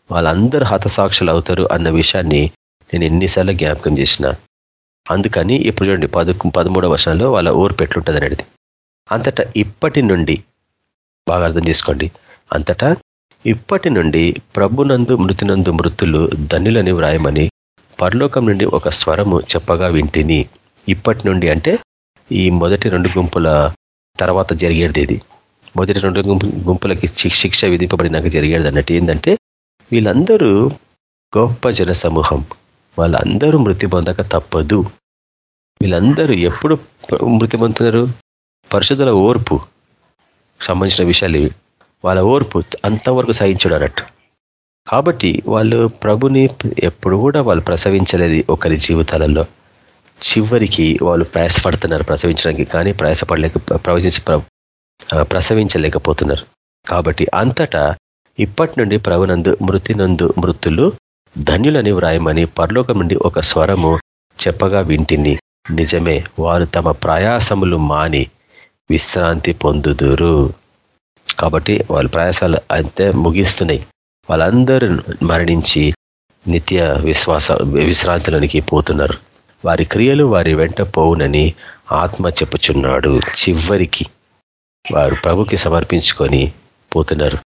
వాళ్ళందరూ హతసాక్షులు అవుతారు అన్న విషయాన్ని నేను ఎన్నిసార్లు జ్ఞాపకం చేసిన. అందుకని ఇప్పుడు చూడండి పదు పదమూడవ వర్షాల్లో వాళ్ళ ఊరు పెట్లుంటుంది అనేది అంతటా ఇప్పటి నుండి బాగా అర్థం చేసుకోండి. అంతటా ఇప్పటి నుండి ప్రభునందు మృతినందు మృతులు ధనులని వ్రాయమని పరలోకం నుండి ఒక స్వరము చెప్పగా వింటిని. ఇప్పటి నుండి అంటే ఈ మొదటి రెండు గుంపుల తర్వాత జరిగేది ఇది. మొదటి రెండు గుంపులకి శిక్ష విధింపబడినాక జరిగేది అన్నట్టు ఏంటంటే వీళ్ళందరూ గొప్ప జన సమూహం వాళ్ళందరూ మృతి పొందక తప్పదు. వీళ్ళందరూ ఎప్పుడు మృతి పొందుతున్నారు పరిశుద్ధుల ఓర్పు సంబంధించిన విషయాలు ఇవి. వాళ్ళ ఓర్పు అంతవరకు సహించడు అన్నట్టు. కాబట్టి వాళ్ళు ప్రభుని ఎప్పుడు కూడా వాళ్ళు ప్రసవించలేదు ఒకరి జీవితాలలో. చివరికి వాళ్ళు ప్రయాసపడుతున్నారు ప్రసవించడానికి కానీ ప్రయాసపడలేక ప్రవచించ ప్రసవించలేకపోతున్నారు. కాబట్టి అంతటా ఇప్పటి నుండి ప్రభునందు మృతినందు మృతులు ధన్యులని వ్రాయమని పరలోకం నుండి ఒక స్వరము చెప్పగా వింటిని. నిజమే వారు తమ ప్రయాసములు మాని విశ్రాంతి పొందుదురు. కాబట్టి వాళ్ళ ప్రయాసాలు అంతే ముగిస్తున్నాయి. వాళ్ళందరూ మరణించి నిత్య విశ్వాస విశ్రాంతిలోనికి పోతున్నారు. వారి క్రియలు వారి వెంట పోవునని ఆత్మ చెప్పుచున్నాడు. చివరికి వారు ప్రభుకి సమర్పించుకొని పోతున్నారు.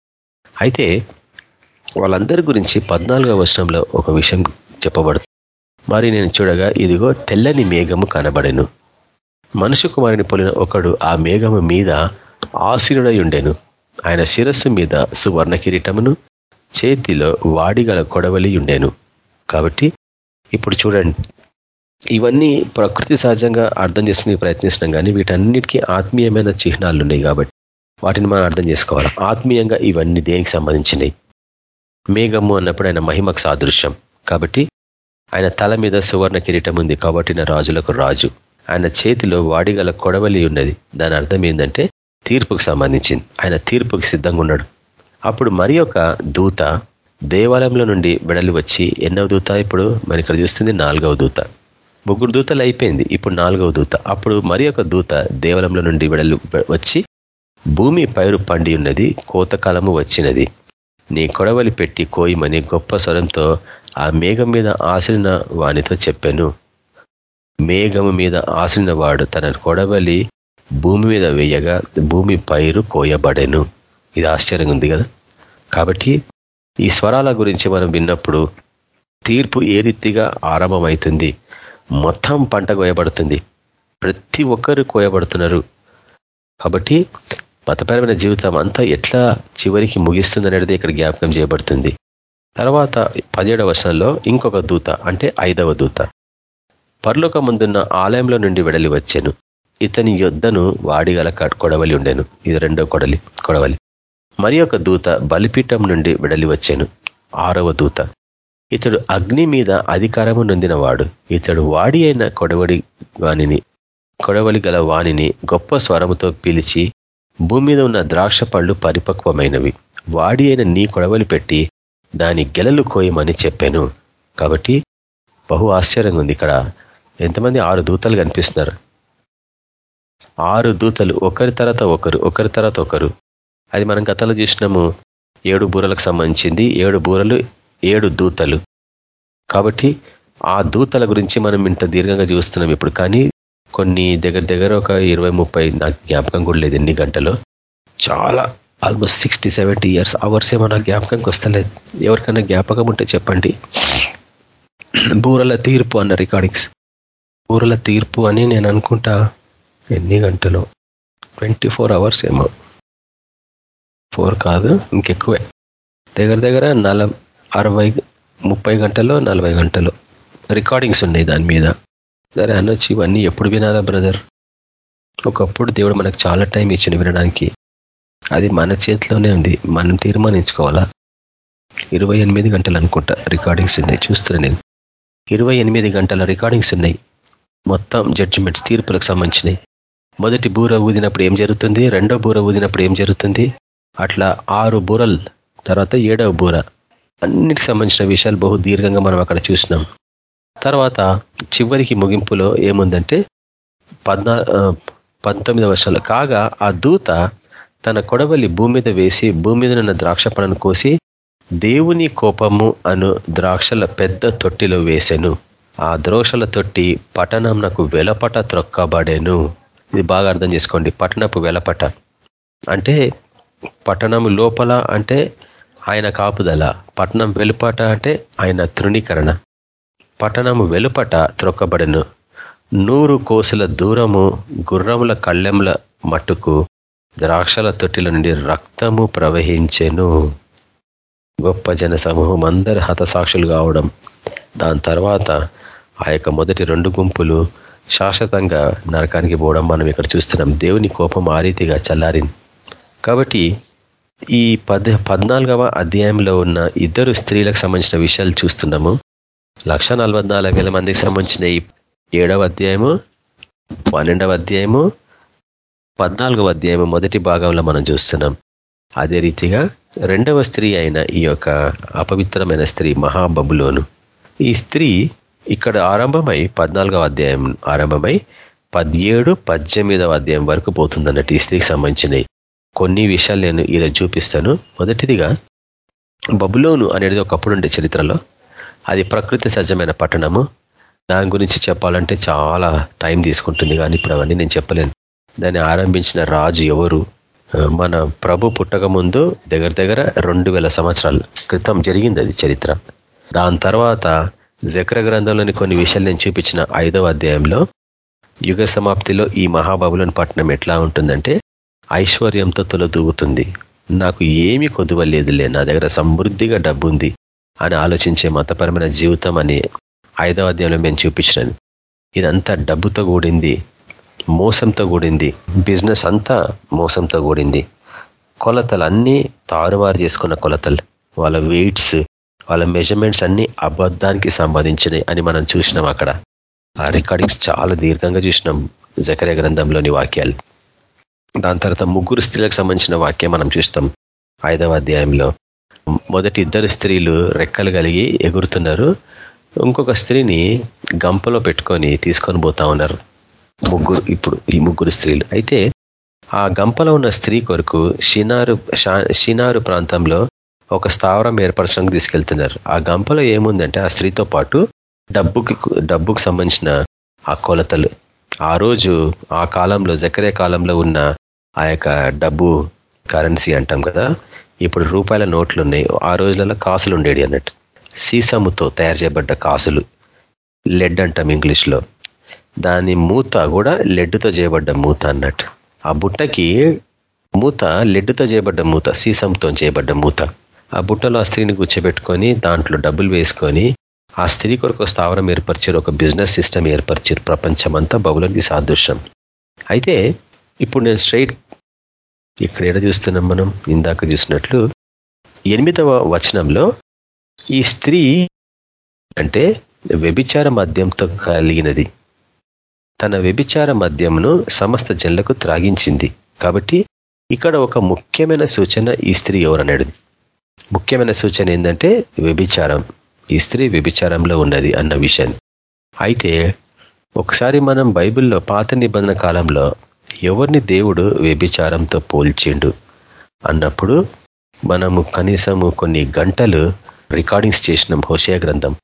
అయితే వాళ్ళందరి గురించి పద్నాలుగవ వర్షంలో ఒక విషయం చెప్పబడుతుంది మరి నేను చూడగా ఇదిగో తెల్లని మేఘము కనబడెను. మనుషు కుమారిని పోలిన ఒకడు ఆ మేఘము మీద ఆశీనుడై ఉండెను ఆయన శిరస్సు మీద సువర్ణ కిరీటమును చేతిలో వాడిగల కొడవలి ఉండేను కాబట్టి ఇప్పుడు చూడండి. ఇవన్నీ ప్రకృతి సహజంగా అర్థం చేసుకునే ప్రయత్నిస్తున్నాం కానీ వీటన్నిటికీ ఆత్మీయమైన చిహ్నాలు ఉన్నాయి కాబట్టి వాటిని మనం అర్థం చేసుకోవాలి? ఆత్మీయంగా ఇవన్నీ దేనికి సంబంధించినవి మేఘము అన్నప్పుడు ఆయన మహిమకు సాదృశ్యం. కాబట్టి ఆయన తల మీద సువర్ణ కిరీటం ఉంది కాబట్టి నా రాజులకు రాజు. ఆయన చేతిలో వాడిగల కొడవలి ఉన్నది. దాని అర్థం ఏంటంటే తీర్పుకు సంబంధించింది. ఆయన తీర్పుకి సిద్ధంగా ఉన్నాడు. అప్పుడు మరి దూత దేవాలయంలో నుండి వెడలి వచ్చి ఎన్నవ దూత ఇప్పుడు? మరి ఇక్కడ చూస్తుంది నాలుగవ దూత. ముగ్గురు దూతలు అయిపోయింది. ఇప్పుడు నాలుగవ దూత. అప్పుడు మరి ఒక దూత దేవాలయంలో నుండి వెడలి వచ్చి భూమి పైరు పండి ఉన్నది కోతకాలము వచ్చినది. నీ కొడవలి పెట్టి కోయమని గొప్ప స్వరంతో ఆ మేఘం మీద ఆశలిన వానితో చెప్పాను. మేఘము మీద ఆశలిన వాడు తన కొడవలి భూమి మీద వేయగా భూమి పైరు కోయబడెను. ఇది ఆశ్చర్యంగా ఉంది కదా? కాబట్టి ఈ స్వరాల గురించి మనం విన్నప్పుడు తీర్పు ఏ రీతిగా ఆరంభమవుతుంది మొత్తం పంట కోయబడుతుంది. ప్రతి ఒక్కరు కోయబడుతున్నారు. కాబట్టి మతపరమైన జీవితం అంతా ఎట్లా చివరికి ముగిస్తుంది అనేది ఇక్కడ జ్ఞాపకం చేయబడుతుంది. తర్వాత పదిహేడవ వర్షంలో ఇంకొక దూత అంటే ఐదవ దూత. పర్లోక ముందున్న ఆలయంలో నుండి వెడలి వచ్చాను. ఇతని యొద్దను వాడిగల కొడవలి ఉండెను. ఇది రెండో కొడలి కొడవలి. మరి ఒక దూత బలిపీఠం నుండి వెడలి వచ్చాను. ఆరవ దూత. ఇతడు అగ్ని మీద అధికారము నొందినవాడు. ఇతడు వాడి అయిన కొడవడి వాణిని కొడవలి గల వాణిని గొప్ప స్వరముతో పిలిచి భూమి మీద ఉన్న ద్రాక్ష పళ్ళు పరిపక్వమైనవి. వాడి అయిన నీ కొడవలి పెట్టి దాని గెలలు కోయమని చెప్పాను. కాబట్టి బహు ఆశ్చర్యంగా ఉంది ఇక్కడ. ఎంతమంది ఆరు దూతలు కనిపిస్తున్నారు. ఆరు దూతలు ఒకరి తర్వాత ఒకరు ఒకరి తర్వాత ఒకరు. అది మనం గతంలో చూసినాము. ఏడు బూరలకు సంబంధించింది ఏడు బూరలు ఏడు దూతలు. కాబట్టి ఆ దూతల గురించి మనం ఇంత దీర్ఘంగా చూస్తున్నాం ఇప్పుడు. కానీ కొన్ని దగ్గర దగ్గర ఒక ఇరవై ముప్పై నాకు జ్ఞాపకం కూడా లేదు ఎన్ని గంటలు. చాలా almost sixty seventy years hours ఏమో నాకు జ్ఞాపకంకి వస్తలేదు. ఎవరికైనా జ్ఞాపకం ఉంటే చెప్పండి. బూరల తీర్పు అన్న రికార్డింగ్స్ బూరల తీర్పు అని నేను అనుకుంటా ఎన్ని గంటలు? ట్వంటీ ఫోర్ అవర్స్ ఏమో. ఫోర్ కాదు ఇంకెక్కువే. దగ్గర దగ్గర నల అరవై ముప్పై గంటలు నలభై గంటలు. రికార్డింగ్స్ ఉన్నాయి దాని మీద. సరే అనొచ్చు ఇవన్నీ ఎప్పుడు వినాలా బ్రదర్ ఒకప్పుడు దేవుడు మనకు చాలా టైం ఇచ్చింది వినడానికి. అది మన చేతిలోనే ఉంది. మనం తీర్మానించుకోవాలా? ఇరవై ఎనిమిది గంటలు అనుకుంటా రికార్డింగ్స్ ఉన్నాయి. చూస్తున్నా నేను. ఇరవై ఎనిమిది గంటల రికార్డింగ్స్ ఉన్నాయి. మొత్తం జడ్జిమెంట్స్ తీర్పులకు సంబంధించినవి. మొదటి బూర ఊదినప్పుడు ఏం జరుగుతుంది? రెండో బూర ఊదినప్పుడు ఏం జరుగుతుంది? అట్లా ఆరు బూరలు తర్వాత ఏడవ బూర. అన్నిటికి సంబంధించిన విషయాలు బహు దీర్ఘంగా మనం అక్కడ చూసినాం. తర్వాత చివరికి ముగింపులో ఏముందంటే పద్నా పంతొమ్మిది వర్షాలు కాగా ఆ దూత తన కొడవలి భూమి మీద వేసి భూమి మీద ఉన్న ద్రాక్ష పలను కోసి దేవుని కోపము అను ద్రాక్షల పెద్ద తొట్టిలో వేసెను. ఆ ద్రోక్షల తొట్టి పట్టణంనకు వెలపట త్రొక్కబడేను. ఇది బాగా అర్థం చేసుకోండి. పట్టణపు వెలపట. అంటే పట్టణము లోపల అంటే ఆయన కాపుదల. పట్టణం వెలుపట అంటే ఆయన తృణీకరణ. పట్టణము వెలుపట త్రొక్కబడెను. నూరు కోసుల దూరము గుర్రముల కళ్ళెముల మట్టుకు ద్రాక్షల తొట్టిల నుండి రక్తము ప్రవహించెను. గొప్ప జన సమూహం అందరు హతసాక్షులు కావడం. దాని తర్వాత ఆ యొక్క మొదటి రెండు గుంపులు శాశ్వతంగా నరకానికి పోవడం మనం ఇక్కడ చూస్తున్నాం. దేవుని కోపం ఆ రీతిగా చల్లారింది. కాబట్టి ఈ పద్ పద్నాలుగవ అధ్యాయంలో ఉన్న ఇద్దరు స్త్రీలకు సంబంధించిన విషయాలు చూస్తున్నాము. లక్ష మందికి సంబంధించిన ఈ ఏడవ అధ్యాయము పన్నెండవ అధ్యాయము పద్నాలుగవ అధ్యాయము మొదటి భాగంలో మనం చూస్తున్నాం. అదే రీతిగా రెండవ స్త్రీ అయిన ఈ యొక్క అపవిత్రమైన స్త్రీ మహాబబులోను. ఈ స్త్రీ ఇక్కడ ఆరంభమై పద్నాలుగవ అధ్యాయం ఆరంభమై పదిహేడు పద్దెనిమిదవ అధ్యాయం వరకు పోతుందన్నట్టు ఈ స్త్రీకి సంబంధించినవి. కొన్ని విషయాలు నేను ఈరోజు చూపిస్తాను. మొదటిదిగా బబులోను అనేది ఒకప్పుడు ఉండే చరిత్రలో అది ప్రకృతి సజ్జమైన పట్టణము. దాని గురించి చెప్పాలంటే చాలా టైం తీసుకుంటుంది కానీ ఇప్పుడు అవన్నీ నేను చెప్పలేను. దాన్ని ఆరంభించిన రాజు ఎవరు? మన ప్రభు పుట్టక ముందు దగ్గర దగ్గర రెండు సంవత్సరాల క్రితం జరిగింది అది చరిత్ర. దాని తర్వాత జక్ర గ్రంథంలోని కొన్ని విషయాలు నేను చూపించిన ఐదవ అధ్యాయంలో యుగ సమాప్తిలో ఈ మహాబాబులోని పట్టణం ఎట్లా ఉంటుందంటే ఐశ్వర్యంతో తొలదూగుతుంది. నాకు ఏమీ కొదువలేదులే నా దగ్గర సమృద్ధిగా డబ్బు ఉంది అని ఆలోచించే మతపరమైన జీవితం అని ఐదవ అధ్యాయంలో మేము చూపించినాను ఇదంతా డబ్బుతో కూడింది మోసంతో కూడింది బిజినెస్ అంతా మోసంతో కూడింది. కొలతలు అన్నీ తారుమారు చేసుకున్న కొలతలు. వాళ్ళ వెయిట్స్ వాళ్ళ మెజర్మెంట్స్ అన్ని అబద్ధానికి సంబంధించినవి అని మనం చూసినాం అక్కడ. ఆ రికార్డింగ్స్ చాలా దీర్ఘంగా చూసినాం జకరే గ్రంథంలోని వాక్యాలు. దాని తర్వాత ముగ్గురు స్త్రీలకు సంబంధించిన వాక్యం మనం చూస్తాం ఐదవ అధ్యాయంలో. మొదటి ఇద్దరు స్త్రీలు రెక్కలు కలిగి ఎగురుతున్నారు. ఇంకొక స్త్రీని గంపలో పెట్టుకొని తీసుకొని పోతా ఉన్నారు. ముగ్గురు ఇప్పుడు ఈ ముగ్గురు స్త్రీలు. అయితే ఆ గంపలో ఉన్న స్త్రీ కొరకు షినారు షినారు ప్రాంతంలో ఒక స్థావరం ఏర్పరచడానికి తీసుకెళ్తున్నారు. ఆ గంపలో ఏముందంటే ఆ స్త్రీతో పాటు డబ్బుకి డబ్బుకు సంబంధించిన ఆ కొలతలు. ఆ రోజు ఆ కాలంలో జకరే కాలంలో ఉన్న ఆ యొక్క డబ్బు కరెన్సీ అంటాం కదా ఇప్పుడు రూపాయల నోట్లు ఉన్నాయి ఆ రోజులలో కాసులు ఉండేవి అన్నట్టు. సీసముతో తయారు చేయబడ్డ కాసులు. లెడ్ అంటాం ఇంగ్లీష్లో. దాని మూత కూడా లెడ్డుతో చేయబడ్డ మూత అన్నట్టు. ఆ బుట్టకి మూత లెడ్డుతో చేయబడ్డ మూత సీసంతో చేయబడ్డ మూత. ఆ బుట్టలో ఆ స్త్రీని కూర్చోబెట్టుకొని దాంట్లో డబ్బులు వేసుకొని ఆ స్త్రీ కొరకు స్థావరం ఏర్పరిచారు ఒక బిజినెస్ సిస్టమ్ ఏర్పరిచారు ప్రపంచమంతా బహుళకి సాదృశ్యం. అయితే ఇప్పుడు నేను స్ట్రైట్ ఇక్కడ ఎడ చూస్తున్నాం మనం ఇందాక చూసినట్లు. ఎనిమిదవ వచనంలో ఈ స్త్రీ అంటే వ్యభిచార మద్యంతో కలిగినది. తన వ్యభిచార మద్యమును సమస్త జన్లకు త్రాగించింది. కాబట్టి ఇక్కడ ఒక ముఖ్యమైన సూచన ఈ స్త్రీ ఎవరన్నాడు ముఖ్యమైన సూచన ఏంటంటే వ్యభిచారం. ఈ స్త్రీ వ్యభిచారంలో ఉన్నది అన్న విషయాన్ని. అయితే ఒకసారి మనం బైబిల్లో పాత నిబంధన కాలంలో ఎవరిని దేవుడు వ్యభిచారంతో పోల్చిండు? అన్నప్పుడు మనము కనీసము కొన్ని గంటలు రికార్డింగ్స్ చేసినాం హోషయ గ్రంథం.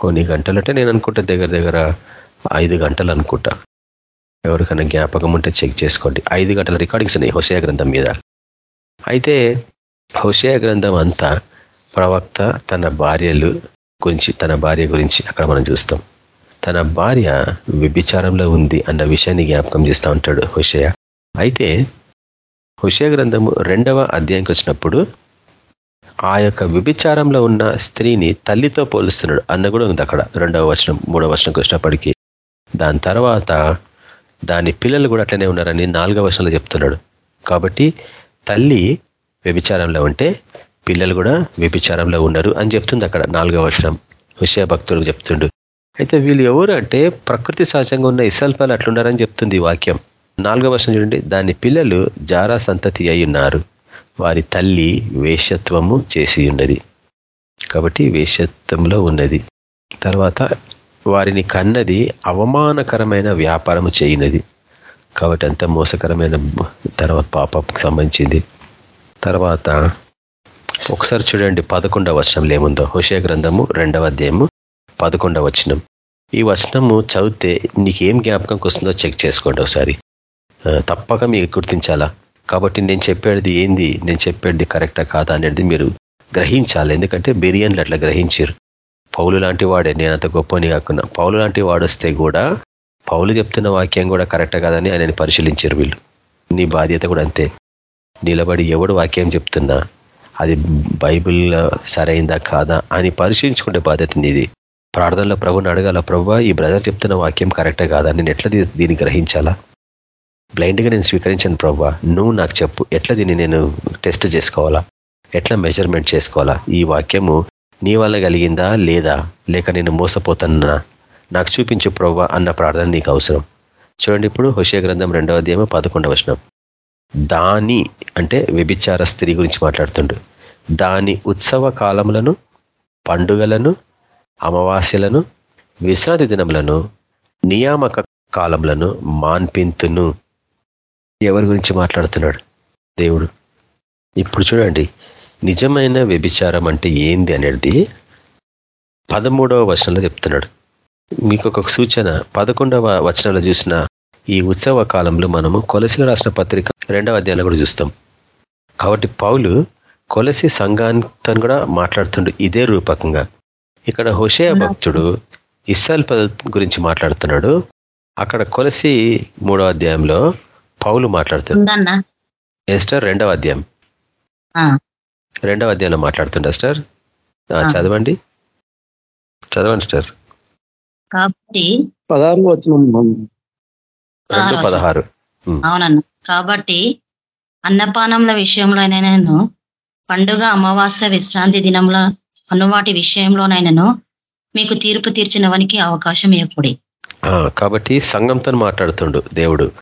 కొన్ని గంటలు అంటే నేను అనుకుంటా దగ్గర దగ్గర ఐదు గంటలు అనుకుంటా. ఎవరికైనా జ్ఞాపకం ఉంటే చెక్ చేసుకోండి. ఐదు గంటల రికార్డింగ్స్ ఉన్నాయి హోషయ గ్రంథం మీద. అయితే హోషయ గ్రంథం అంతా ప్రవక్త తన భార్యలు గురించి తన భార్య గురించి అక్కడ మనం చూస్తాం. తన భార్య వ్యభిచారంలో ఉంది అన్న విషయాన్ని జ్ఞాపకం చేస్తూ ఉంటాడు హుషయ. అయితే హుషయ గ్రంథము రెండవ అధ్యాయంకి వచ్చినప్పుడు ఆ యొక్క వ్యభిచారంలో ఉన్న స్త్రీని తల్లితో పోలుస్తున్నాడు అన్న కూడా ఉంది అక్కడ రెండవ వచనం మూడవ వచనంకి వచ్చినప్పటికీ. దాని తర్వాత దాని పిల్లలు కూడా అట్లనే ఉన్నారని నాలుగవ వచనంలో చెప్తున్నాడు. కాబట్టి తల్లి వ్యభిచారంలో ఉంటే పిల్లలు కూడా వ్యభిచారంలో ఉన్నారు అని చెప్తుంది అక్కడ నాలుగవ వచనం. విషయ భక్తులకు చెప్తుండు. అయితే వీళ్ళు ఎవరు అంటే ప్రకృతి సహజంగా ఉన్న ఇసల్పాలు అట్లున్నారని చెప్తుంది వాక్యం. నాలుగో వర్షం చూడండి. దాని పిల్లలు జారా సంతతి అయి ఉన్నారు. వారి తల్లి వేషత్వము చేసి ఉన్నది. కాబట్టి వేషత్వంలో ఉన్నది. తర్వాత వారిని కన్నది అవమానకరమైన వ్యాపారము చేయనది. కాబట్టి అంత మోసకరమైన తర్వాత పాపకు సంబంధించింది. తర్వాత ఒకసారి చూడండి పదకొండవ వచనంలో ఏముందో. హుషయ గ్రంథము రెండవ అధ్యాయము పదకొండవ వచనం. ఈ వచనము చదివితే నీకేం జ్ఞాపకంకి వస్తుందో చెక్ చేసుకోండి ఒకసారి. తప్పక మీకు గుర్తించాలా? కాబట్టి నేను చెప్పేది ఏంది? నేను చెప్పేది కరెక్టా కాదా అనేది మీరు గ్రహించాలి. ఎందుకంటే బిర్యానీలు అట్లా గ్రహించారు. పౌలు లాంటి వాడే నేను అంత గొప్పని కాకున్నా పౌలు లాంటి వాడు వస్తే కూడా పౌలు చెప్తున్న వాక్యం కూడా కరెక్టా కాదని ఆయన పరిశీలించారు వీళ్ళు. నీ బాధ్యత కూడా అంతే. నిలబడి ఎవడు వాక్యం చెప్తున్నా అది బైబిల్ సరైందా కాదా అని పరిశీలించుకుంటే బాధ్యత నీది. ప్రార్థనలో ప్రభుని అడగాల ప్రభు ఈ బ్రదర్ చెప్తున్న వాక్యం కరెక్టే కాదా? నేను ఎట్లా దీన్ని గ్రహించాలా? బ్లైండ్గా నేను స్వీకరించాను ప్రభు. నువ్వు నాకు చెప్పు ఎట్లా దీన్ని నేను టెస్ట్ చేసుకోవాలా? ఎట్లా మెజర్మెంట్ చేసుకోవాలా? ఈ వాక్యము నీ వల్ల కలిగిందా లేదా? లేక నేను మోసపోతున్నా నాకు చూపించు ప్రవ్వ అన్న ప్రార్థన నీకు అవసరం. చూడండి ఇప్పుడు హుషే గ్రంథం రెండవ అధ్యాయం పదకొండవ వచనం. దాని అంటే వ్యభిచార స్త్రీ గురించి మాట్లాడుతుండు. దాని ఉత్సవ కాలములను పండుగలను అమావాస్యలను విశ్రాంతి దినములను నియామక కాలములను మాన్పింతును. ఎవరి గురించి మాట్లాడుతున్నాడు? దేవుడు. ఇప్పుడు చూడండి నిజమైన వ్యభిచారం అంటే ఏంది అనేది పదమూడవ వచనంలో చెప్తున్నాడు. మీకు ఒక సూచన పదకొండవ వచనంలో చూసిన ఈ ఉత్సవ కాలంలో మనము కొలసిన రాసిన పత్రిక రెండవ అధ్యాయంలో కూడా చూస్తాం. కాబట్టి పౌలు కొలసి సంఘాంతో కూడా మాట్లాడుతుండు ఇదే రూపకంగా. ఇక్కడ హుషయ భక్తుడు ఇస్సాల్ గురించి మాట్లాడుతున్నాడు. అక్కడ కొలసి మూడవ అధ్యాయంలో పౌలు మాట్లాడుతుంది ఎస్టర్ రెండవ అధ్యాయం. రెండవ అధ్యాయంలో మాట్లాడుతుండ స్టర్ చదవండి. చదవండి స్టర్ కాబట్టి పదహారు రెండు పదహారు. అవునన్న. కాబట్టి అన్నపానముల విషయంలోనైనాను పండుగ అమావాస్య విశ్రాంతి దినముల అనువాటి విషయంలోనైనాను మీకు తీర్పు తీర్చినవనికి అవకాశం ఇవ్వకూడి. కాబట్టి సంఘంతో మాట్లాడుతుండు దేవుడు.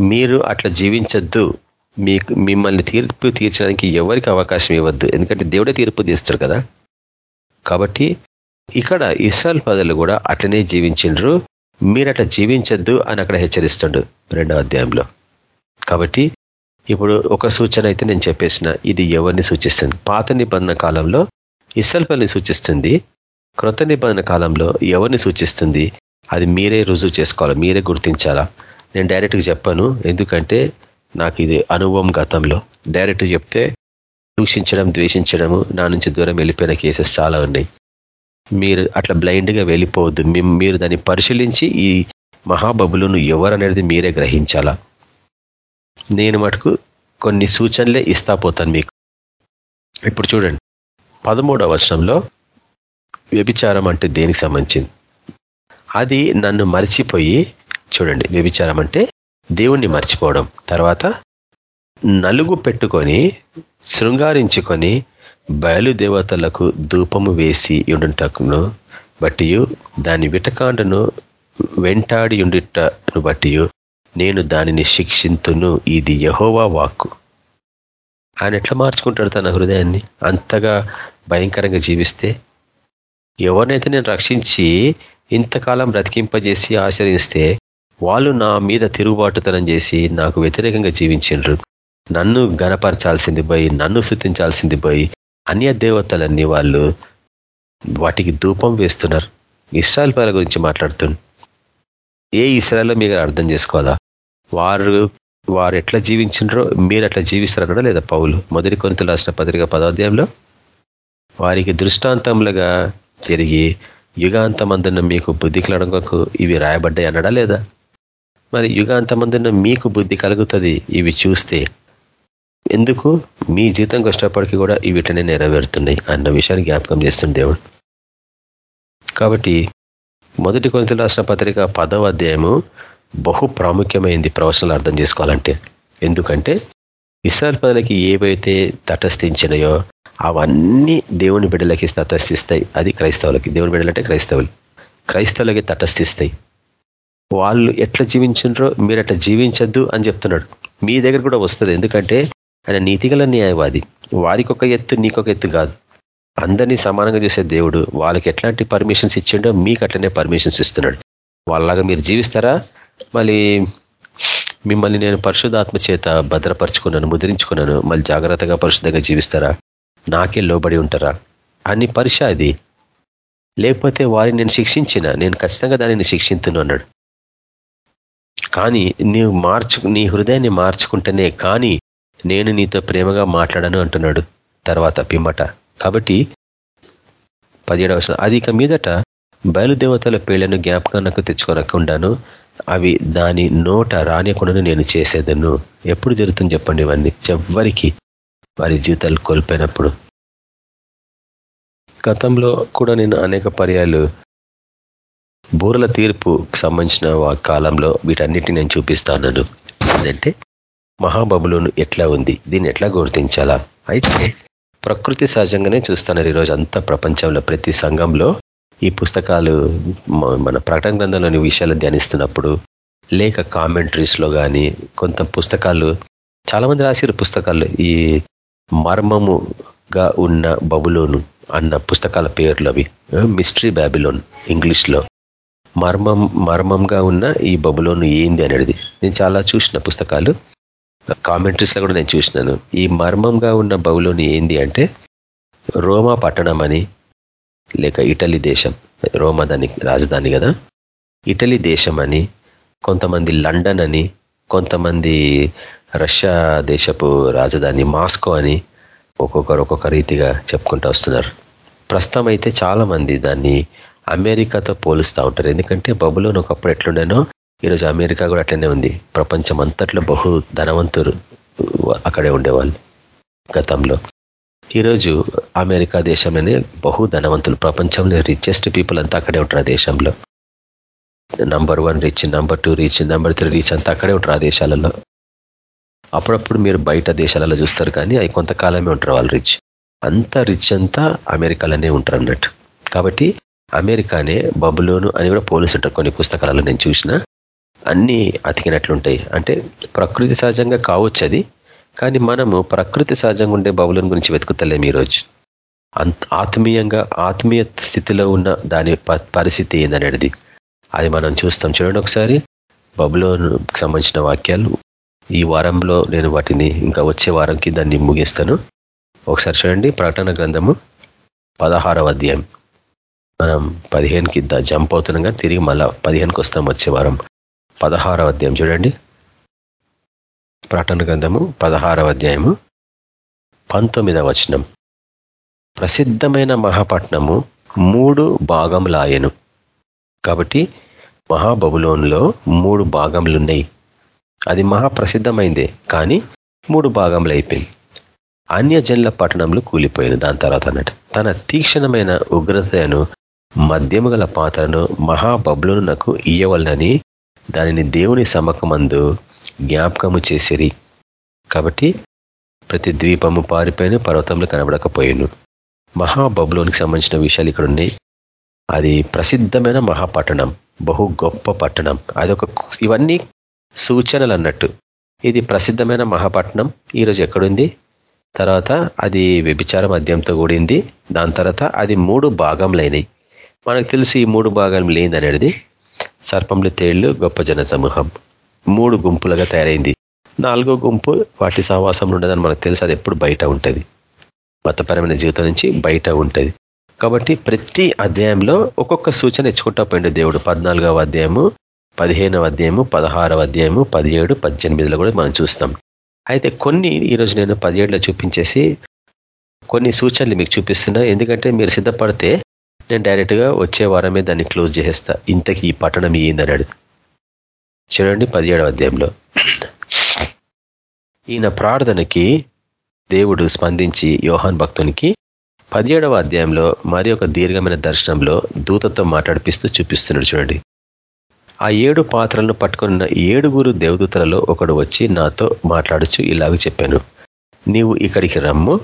మీరు అట్లా జీవించద్దు. మీకు మిమ్మల్ని తీర్పు తీర్చడానికి ఎవరికి అవకాశం ఇవ్వద్దు. ఎందుకంటే దేవుడే తీర్పు తీస్తారు కదా. కాబట్టి ఇక్కడ ఇస్రాయల్ పదలు కూడా అట్లనే జీవించిండ్రు. మీరు అట్లా జీవించద్దు అని అక్కడ హెచ్చరిస్తుండు రెండవ అధ్యాయంలో. కాబట్టి ఇప్పుడు ఒక సూచన అయితే నేను చెప్పేసిన. ఇది ఎవరిని సూచిస్తుంది? పాత నిబంధన కాలంలో ఇసల్పల్ని సూచిస్తుంది క్రొత్త నిబంధన కాలంలో ఎవరిని సూచిస్తుంది? అది మీరే రుజువు చేసుకోవాలి? మీరే గుర్తించాలా? నేను డైరెక్ట్గా చెప్పాను ఎందుకంటే నాకు ఇది అనుభవం గతంలో. డైరెక్ట్ చెప్తే దూషించడం ద్వేషించడము నా నుంచి దూరం వెళ్ళిపోయిన కేసెస్ చాలా ఉన్నాయి. మీరు అట్లా బ్లైండ్గా వెళ్ళిపోవద్దు. మీరు దాన్ని పరిశీలించి ఈ మహాబబులను ఎవరనేది మీరే గ్రహించాలా? నేను మటుకు కొన్ని సూచనలే ఇస్తా పోతాను మీకు. ఇప్పుడు చూడండి. పదమూడవ వర్షంలో వ్యభిచారం అంటే దేనికి సంబంధించింది? అది నన్ను మర్చిపోయి చూడండి వ్యభిచారం అంటే దేవుణ్ణి మర్చిపోవడం. తర్వాత నలుగు పెట్టుకొని శృంగారించుకొని బయలుదేవతలకు ధూపము వేసి ఉండుటకును బట్టి దాని విటకాండను వెంటాడి ఉండుటను బట్టి నేను దానిని శిక్షింతును. ఇది యహోవా వాక్కు. ఆయన ఎట్లా మార్చుకుంటాడు తన హృదయాన్ని? అంతగా భయంకరంగా జీవిస్తే ఎవరినైతే నేను రక్షించి ఇంతకాలం బ్రతికింపజేసి ఆశ్రయిస్తే వాళ్ళు నా మీద తిరుగుబాటుతనం చేసి నాకు వ్యతిరేకంగా జీవించిండ్రు నన్ను గనపరచాల్సింది పోయి నన్ను శృతించాల్సింది పోయి అన్య దేవతలన్నీ వాళ్ళు వాటికి ధూపం వేస్తున్నారు. ఇస్రాయల్ పేల గురించి మాట్లాడుతుంది ఏ ఇస్రాయల్లో మీరు అర్థం చేసుకోవాలా? వారు వారు ఎట్లా జీవించిండ్రో మీరు అట్లా జీవిస్తారనడా లేదా పౌలు? మొదటి కొంత రాసిన పత్రిక పదాధ్యాయంలో వారికి దృష్టాంతములుగా తిరిగి యుగాంతమందున మీకు బుద్ధి కలగకు ఇవి రాయబడ్డాయి అనడా లేదా? మరి యుగాంతమందున మీకు బుద్ధి కలుగుతుంది ఇవి చూస్తే ఎందుకు? మీ జీతం కష్టపడికి కూడా ఈ వీటినే నెరవేరుతున్నాయి అన్న విషయాన్ని జ్ఞాపకం చేస్తుంది దేవుడు. కాబట్టి మొదటి కొంత రాసిన పత్రిక పదవ అధ్యాయము బహు ప్రాముఖ్యమైంది ప్రవచనాలు అర్థం చేసుకోవాలంటే. ఎందుకంటే ఇస్రాయల్ పదలకి ఏవైతే తటస్థించినాయో అవన్నీ దేవుని బిడ్డలకి తటస్థిస్తాయి. అది క్రైస్తవులకి. దేవుని బిడ్డలంటే క్రైస్తవులు. క్రైస్తవులకి తటస్థిస్తాయి. వాళ్ళు ఎట్లా జీవించారో మీరు అట్లా జీవించద్దు అని చెప్తున్నాడు. మీ దగ్గర కూడా వస్తుంది. ఎందుకంటే ఆయన నీతిగల న్యాయవాది. వారికి ఒక ఎత్తు నీకొక ఎత్తు కాదు. అందరినీ సమానంగా చేసే దేవుడు. వాళ్ళకి ఎట్లాంటి పర్మిషన్స్ ఇచ్చిండో మీకు అట్లనే పర్మిషన్స్ ఇస్తున్నాడు. వాళ్ళలాగా మీరు జీవిస్తారా? మళ్ళీ మిమ్మల్ని నేను పరిశుధాత్మ చేత భద్రపరుచుకున్నాను ముద్రించుకున్నాను. మళ్ళీ జాగ్రత్తగా పరిశుద్ధంగా జీవిస్తారా? నాకే లోబడి ఉంటారా? అని పరీక్ష అది. లేకపోతే వారిని నేను శిక్షించిన? నేను ఖచ్చితంగా దానిని శిక్షింతును అన్నాడు. కానీ నీవు మార్చు నీ హృదయాన్ని మార్చుకుంటేనే కానీ నేను నీతో ప్రేమగా మాట్లాడను అంటున్నాడు తర్వాత పిమ్మట. కాబట్టి పదిహేడవ అది ఇక మీదట బయలుదేవతల పేళ్ళను జ్ఞాపకానికి తెచ్చుకోనకుండాను అవి దాని నోట రానియకుండా నేను చేసేదను. ఎప్పుడు జరుగుతుంది చెప్పండి ఇవన్నీ. ఎవ్వరికి వారి జీవితాలు కోల్పోయినప్పుడు. గతంలో కూడా నేను అనేక పర్యాలు బూరల తీర్పు సంబంధించిన కాలంలో వీటన్నిటిని నేను చూపిస్తాను అంటే మహాబబులోను ఎట్లా ఉంది? దీన్ని ఎట్లా గుర్తించాలా? అయితే ప్రకృతి సహజంగానే చూస్తున్నారు ఈరోజు అంతా ప్రపంచంలో ప్రతి సంఘంలో ఈ పుస్తకాలు మన ప్రకటన గ్రంథంలోని విషయాలు ధ్యానిస్తున్నప్పుడు లేక కామెంటరీస్లో కానీ కొంత పుస్తకాలు చాలామంది రాసిన పుస్తకాలు ఈ మర్మముగా ఉన్న బబులోను అన్న పుస్తకాల పేర్లు అవి. మిస్టరీ బ్యాబిలోన్ ఇంగ్లీష్లో మర్మం మర్మంగా ఉన్న ఈ బబులోను ఏంది అనేది. నేను చాలా చూసిన పుస్తకాలు. కామెంటరీస్లో కూడా నేను చూసినాను. ఈ మర్మంగా ఉన్న బబులోని ఏంది అంటే రోమా పట్టణం అని లేక ఇటలీ దేశం రోమా దాని రాజధాని కదా? ఇటలీ దేశం అని కొంతమంది లండన్ అని కొంతమంది రష్యా దేశపు రాజధాని మాస్కో అని ఒక్కొక్కరు ఒక్కొక్క రీతిగా చెప్పుకుంటూ వస్తున్నారు. ప్రస్తుతం అయితే చాలా మంది దాన్ని అమెరికాతో పోలుస్తూ ఉంటారు. ఎందుకంటే బబులోని ఒకప్పుడు ఎట్లుండేనో ఈరోజు అమెరికా కూడా అట్లనే ఉంది. ప్రపంచం అంతట్లో బహు ధనవంతులు అక్కడే ఉండేవాళ్ళు గతంలో. ఈరోజు అమెరికా దేశంలోనే బహు ధనవంతులు ప్రపంచంలో రిచెస్ట్ పీపుల్ అంతా అక్కడే ఉంటారు ఆ దేశంలో. Number one rich number two rich number three rich అంతా అక్కడే ఉంటారు ఆ దేశాలలో. అప్పుడప్పుడు మీరు బయట దేశాలలో చూస్తారు కానీ అవి కొంతకాలమే ఉంటారు వాళ్ళు రిచ్ అంత రిచ్ అంతా అమెరికాలోనే ఉంటారు అన్నట్టు. కాబట్టి అమెరికానే బబులోను అని కూడా పోలీసుంటారు కొన్ని పుస్తకాలలో నేను చూసిన అన్నీ అతికినట్లుంటాయి. అంటే ప్రకృతి సహజంగా కావచ్చు అది. కానీ మనము ప్రకృతి సహజంగా ఉండే బబులను గురించి వెతుకుతలేము ఈరోజు. అంత ఆత్మీయంగా ఆత్మీయ స్థితిలో ఉన్న దాని పరిస్థితి ఏందనేది అది మనం చూస్తాం. చూడండి ఒకసారి బబులోను సంబంధించిన వాక్యాలు. ఈ వారంలో నేను వాటిని ఇంకా వచ్చే వారంకి దాన్ని ముగిస్తాను. ఒకసారి చూడండి ప్రకటన గ్రంథము పదహారవ అధ్యాయం. మనం పదిహేనుకి జంప్ అవుతున్నాం కానీ తిరిగి మళ్ళా పదిహేనుకి వస్తాం వచ్చే వారం. పదహారవ అధ్యాయం చూడండి. ప్రకటన గ్రంథము పదహారవ అధ్యాయము పంతొమ్మిదవ వచనం. ప్రసిద్ధమైన మహాపట్నము మూడు భాగములాయను. కాబట్టి మహాబబులోన్లో మూడు భాగములున్నాయి. అది మహాప్రసిద్ధమైందే కానీ మూడు భాగములు అయిపోయింది అన్యజనుల పట్టణంలో కూలిపోయింది దాని తర్వాత అన్నట్టు. తన తీక్షణమైన ఉగ్రతను మద్యము గల పాత్రను మహాబబులోనకు ఇయ్యవలనని దానిని దేవుని సమకమందు జ్ఞాపకము చేసిరి. కాబట్టి ప్రతి ద్వీపము పారిపోయిన పర్వతంలో కనబడకపోయాను. మహాబబులోనికి సంబంధించిన విషయాలు ఇక్కడ ఉన్నాయి. అది ప్రసిద్ధమైన మహాపట్టణం బహు గొప్ప పట్టణం. అదొక ఇవన్నీ సూచనలు అన్నట్టు. ఇది ప్రసిద్ధమైన మహాపట్నం ఈరోజు ఎక్కడుంది? తర్వాత అది వ్యభిచార మద్యంతో కూడింది. దాని తర్వాత అది మూడు భాగంలైనవి మనకు తెలిసి ఈ మూడు భాగం లేదనేది సర్పంలు తేళ్ళు గొప్ప జన సమూహం మూడు గుంపులుగా తయారైంది. నాలుగో గుంపు వాటి సహవాసంలో ఉండదని మనకు తెలుసు అది ఎప్పుడు బయట ఉంటుంది. మతపరమైన జీవితం నుంచి బయట ఉంటుంది. కాబట్టి ప్రతి అధ్యాయంలో ఒక్కొక్క సూచన ఇచ్చుకుంటా పోయింది దేవుడు. పద్నాలుగవ అధ్యాయము పదిహేనవ అధ్యాయము పదహారవ అధ్యాయము పదిహేడు పద్దెనిమిదిలో కూడా మనం చూస్తాం. అయితే కొన్ని ఈరోజు నేను పదిహేడులో చూపించేసి కొన్ని సూచనలు మీకు చూపిస్తున్నా. ఎందుకంటే మీరు సిద్ధపడితే నేను డైరెక్ట్గా వచ్చే వారమే దాన్ని క్లోజ్ చేసేస్తా. ఇంతకీ ఈ పట్టణం అడుగు చూడండి పదిహేడవ అధ్యాయంలో. ఈయన ప్రార్థనకి దేవుడు స్పందించి యోహాన్ భక్తునికి పదిహేడవ అధ్యాయంలో మరి ఒక దీర్ఘమైన దర్శనంలో దూతతో మాట్లాడిపిస్తూ చూపిస్తున్నాడు చూడండి. ఆ ఏడు పాత్రలను పట్టుకున్న ఏడుగురు దేవదూతలలో ఒకడు వచ్చి నాతో మాట్లాడుచు ఇలాగ చెప్పాను. నీవు ఇక్కడికి రమ్ము.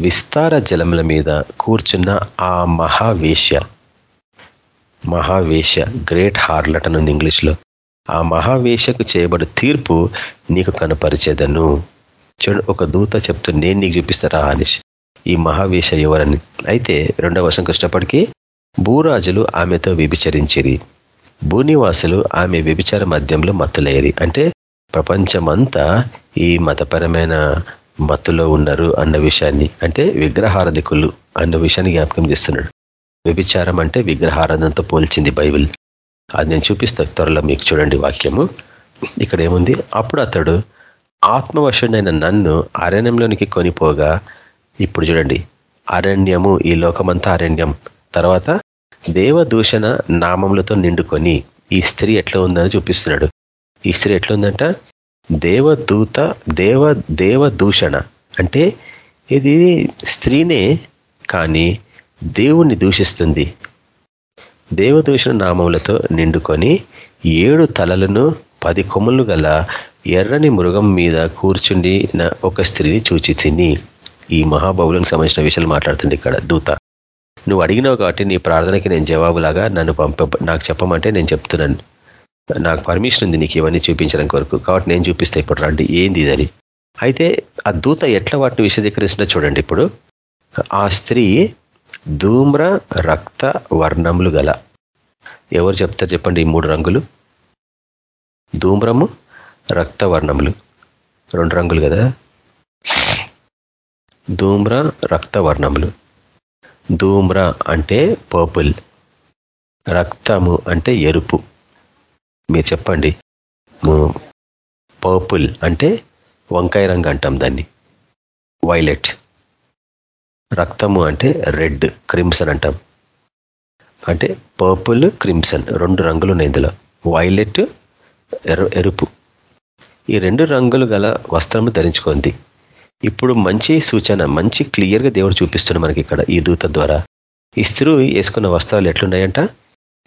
విస్తార జలముల మీద కూర్చున్న ఆ మహావేశ్య. మహావేశ్య గ్రేట్ హార్లట్ అనుంది ఇంగ్లీష్లో. ఆ మహావేశకు చేయబడు తీర్పు నీకు కనపరిచేదను. చూడు ఒక దూత చెప్తూ నేను నీకు చూపిస్తారా? అనిష్. ఈ మహావేశ ఎవరని అయితే రెండవ వర్షంకి వచ్చినప్పటికీ భూరాజులు ఆమెతో వ్యభిచరించిరి. భూనివాసులు ఆమె వ్యభిచార మధ్యంలో మత్తులయ్యేది అంటే ప్రపంచమంతా ఈ మతపరమైన మత్తులో ఉన్నారు అన్న విషయాన్ని. అంటే విగ్రహారధికులు అన్న విషయాన్ని జ్ఞాపకం చేస్తున్నాడు. వ్యభిచారం అంటే విగ్రహారాధనతో పోల్చింది బైబిల్. అది నేను చూపిస్తాను త్వరలో మీకు చూడండి వాక్యము. ఇక్కడ ఏముంది? అప్పుడు అతడు ఆత్మవశుడైన నన్ను అరణ్యంలోనికి కొనిపోగా ఇప్పుడు చూడండి అరణ్యము ఈ లోకమంతా అరణ్యం. తర్వాత దేవదూషణ నామములతో నిండుకొని ఈ స్త్రీ ఎట్లా ఉందని చూపిస్తున్నాడు. ఈ స్త్రీ ఎట్లా ఉందంట? దేవదూత దేవ దేవదూషణ. అంటే ఇది స్త్రీనే కానీ దేవుణ్ణి దూషిస్తుంది. దేవదూషణ నామములతో నిండుకొని ఏడు తలలను పది కొమ్ములు గల ఎర్రని మృగం మీద కూర్చుండి ఒక స్త్రీని చూచి తిని. ఈ మహాబౌలకు సంబంధించిన విషయాలు మాట్లాడుతుంది ఇక్కడ దూత నువ్వు అడిగినావు కాబట్టి నీ ప్రార్థనకి నేను జవాబులాగా నన్ను పంప నాకు చెప్పమంటే నేను చెప్తున్నాను. నాకు పర్మిషన్ ఉంది నీకు ఇవన్నీ చూపించడం కొరకు. కాబట్టి నేను చూపిస్తే ఇప్పుడు రండి. ఏంది ఇదని అయితే ఆ దూత ఎట్లా వాటిని విశదీకరిస్తుందో చూడండి ఇప్పుడు. ఆ స్త్రీ ధూమ్ర రక్త వర్ణములు గల. ఎవరు చెప్తారు చెప్పండి ఈ మూడు రంగులు? ధూమ్రము రక్త వర్ణములు. రెండు రంగులు కదా? ధూమ్ర రక్త వర్ణములు. ధూమ్ర అంటే పర్పుల్. రక్తము అంటే ఎరుపు. మీరు చెప్పండి. పర్పుల్ అంటే వంకాయ రంగు అంటాం దాన్ని. వైలెట్. రక్తము అంటే రెడ్ క్రిమ్సన్ అంటాం. అంటే పర్పుల్ క్రిమ్సన్ రెండు రంగులు ఉన్నాయి ఇందులో. వైలెట్ ఎరుపు. ఈ రెండు రంగులు గల వస్త్రము ధరించుకుంది ఇప్పుడు మంచి సూచన మంచి క్లియర్గా దేవుడు చూపిస్తున్నాడు మనకి ఇక్కడ ఈ దూత ద్వారా. ఈ స్త్రీ వేసుకున్న వస్త్రాలు ఎట్లున్నాయంట?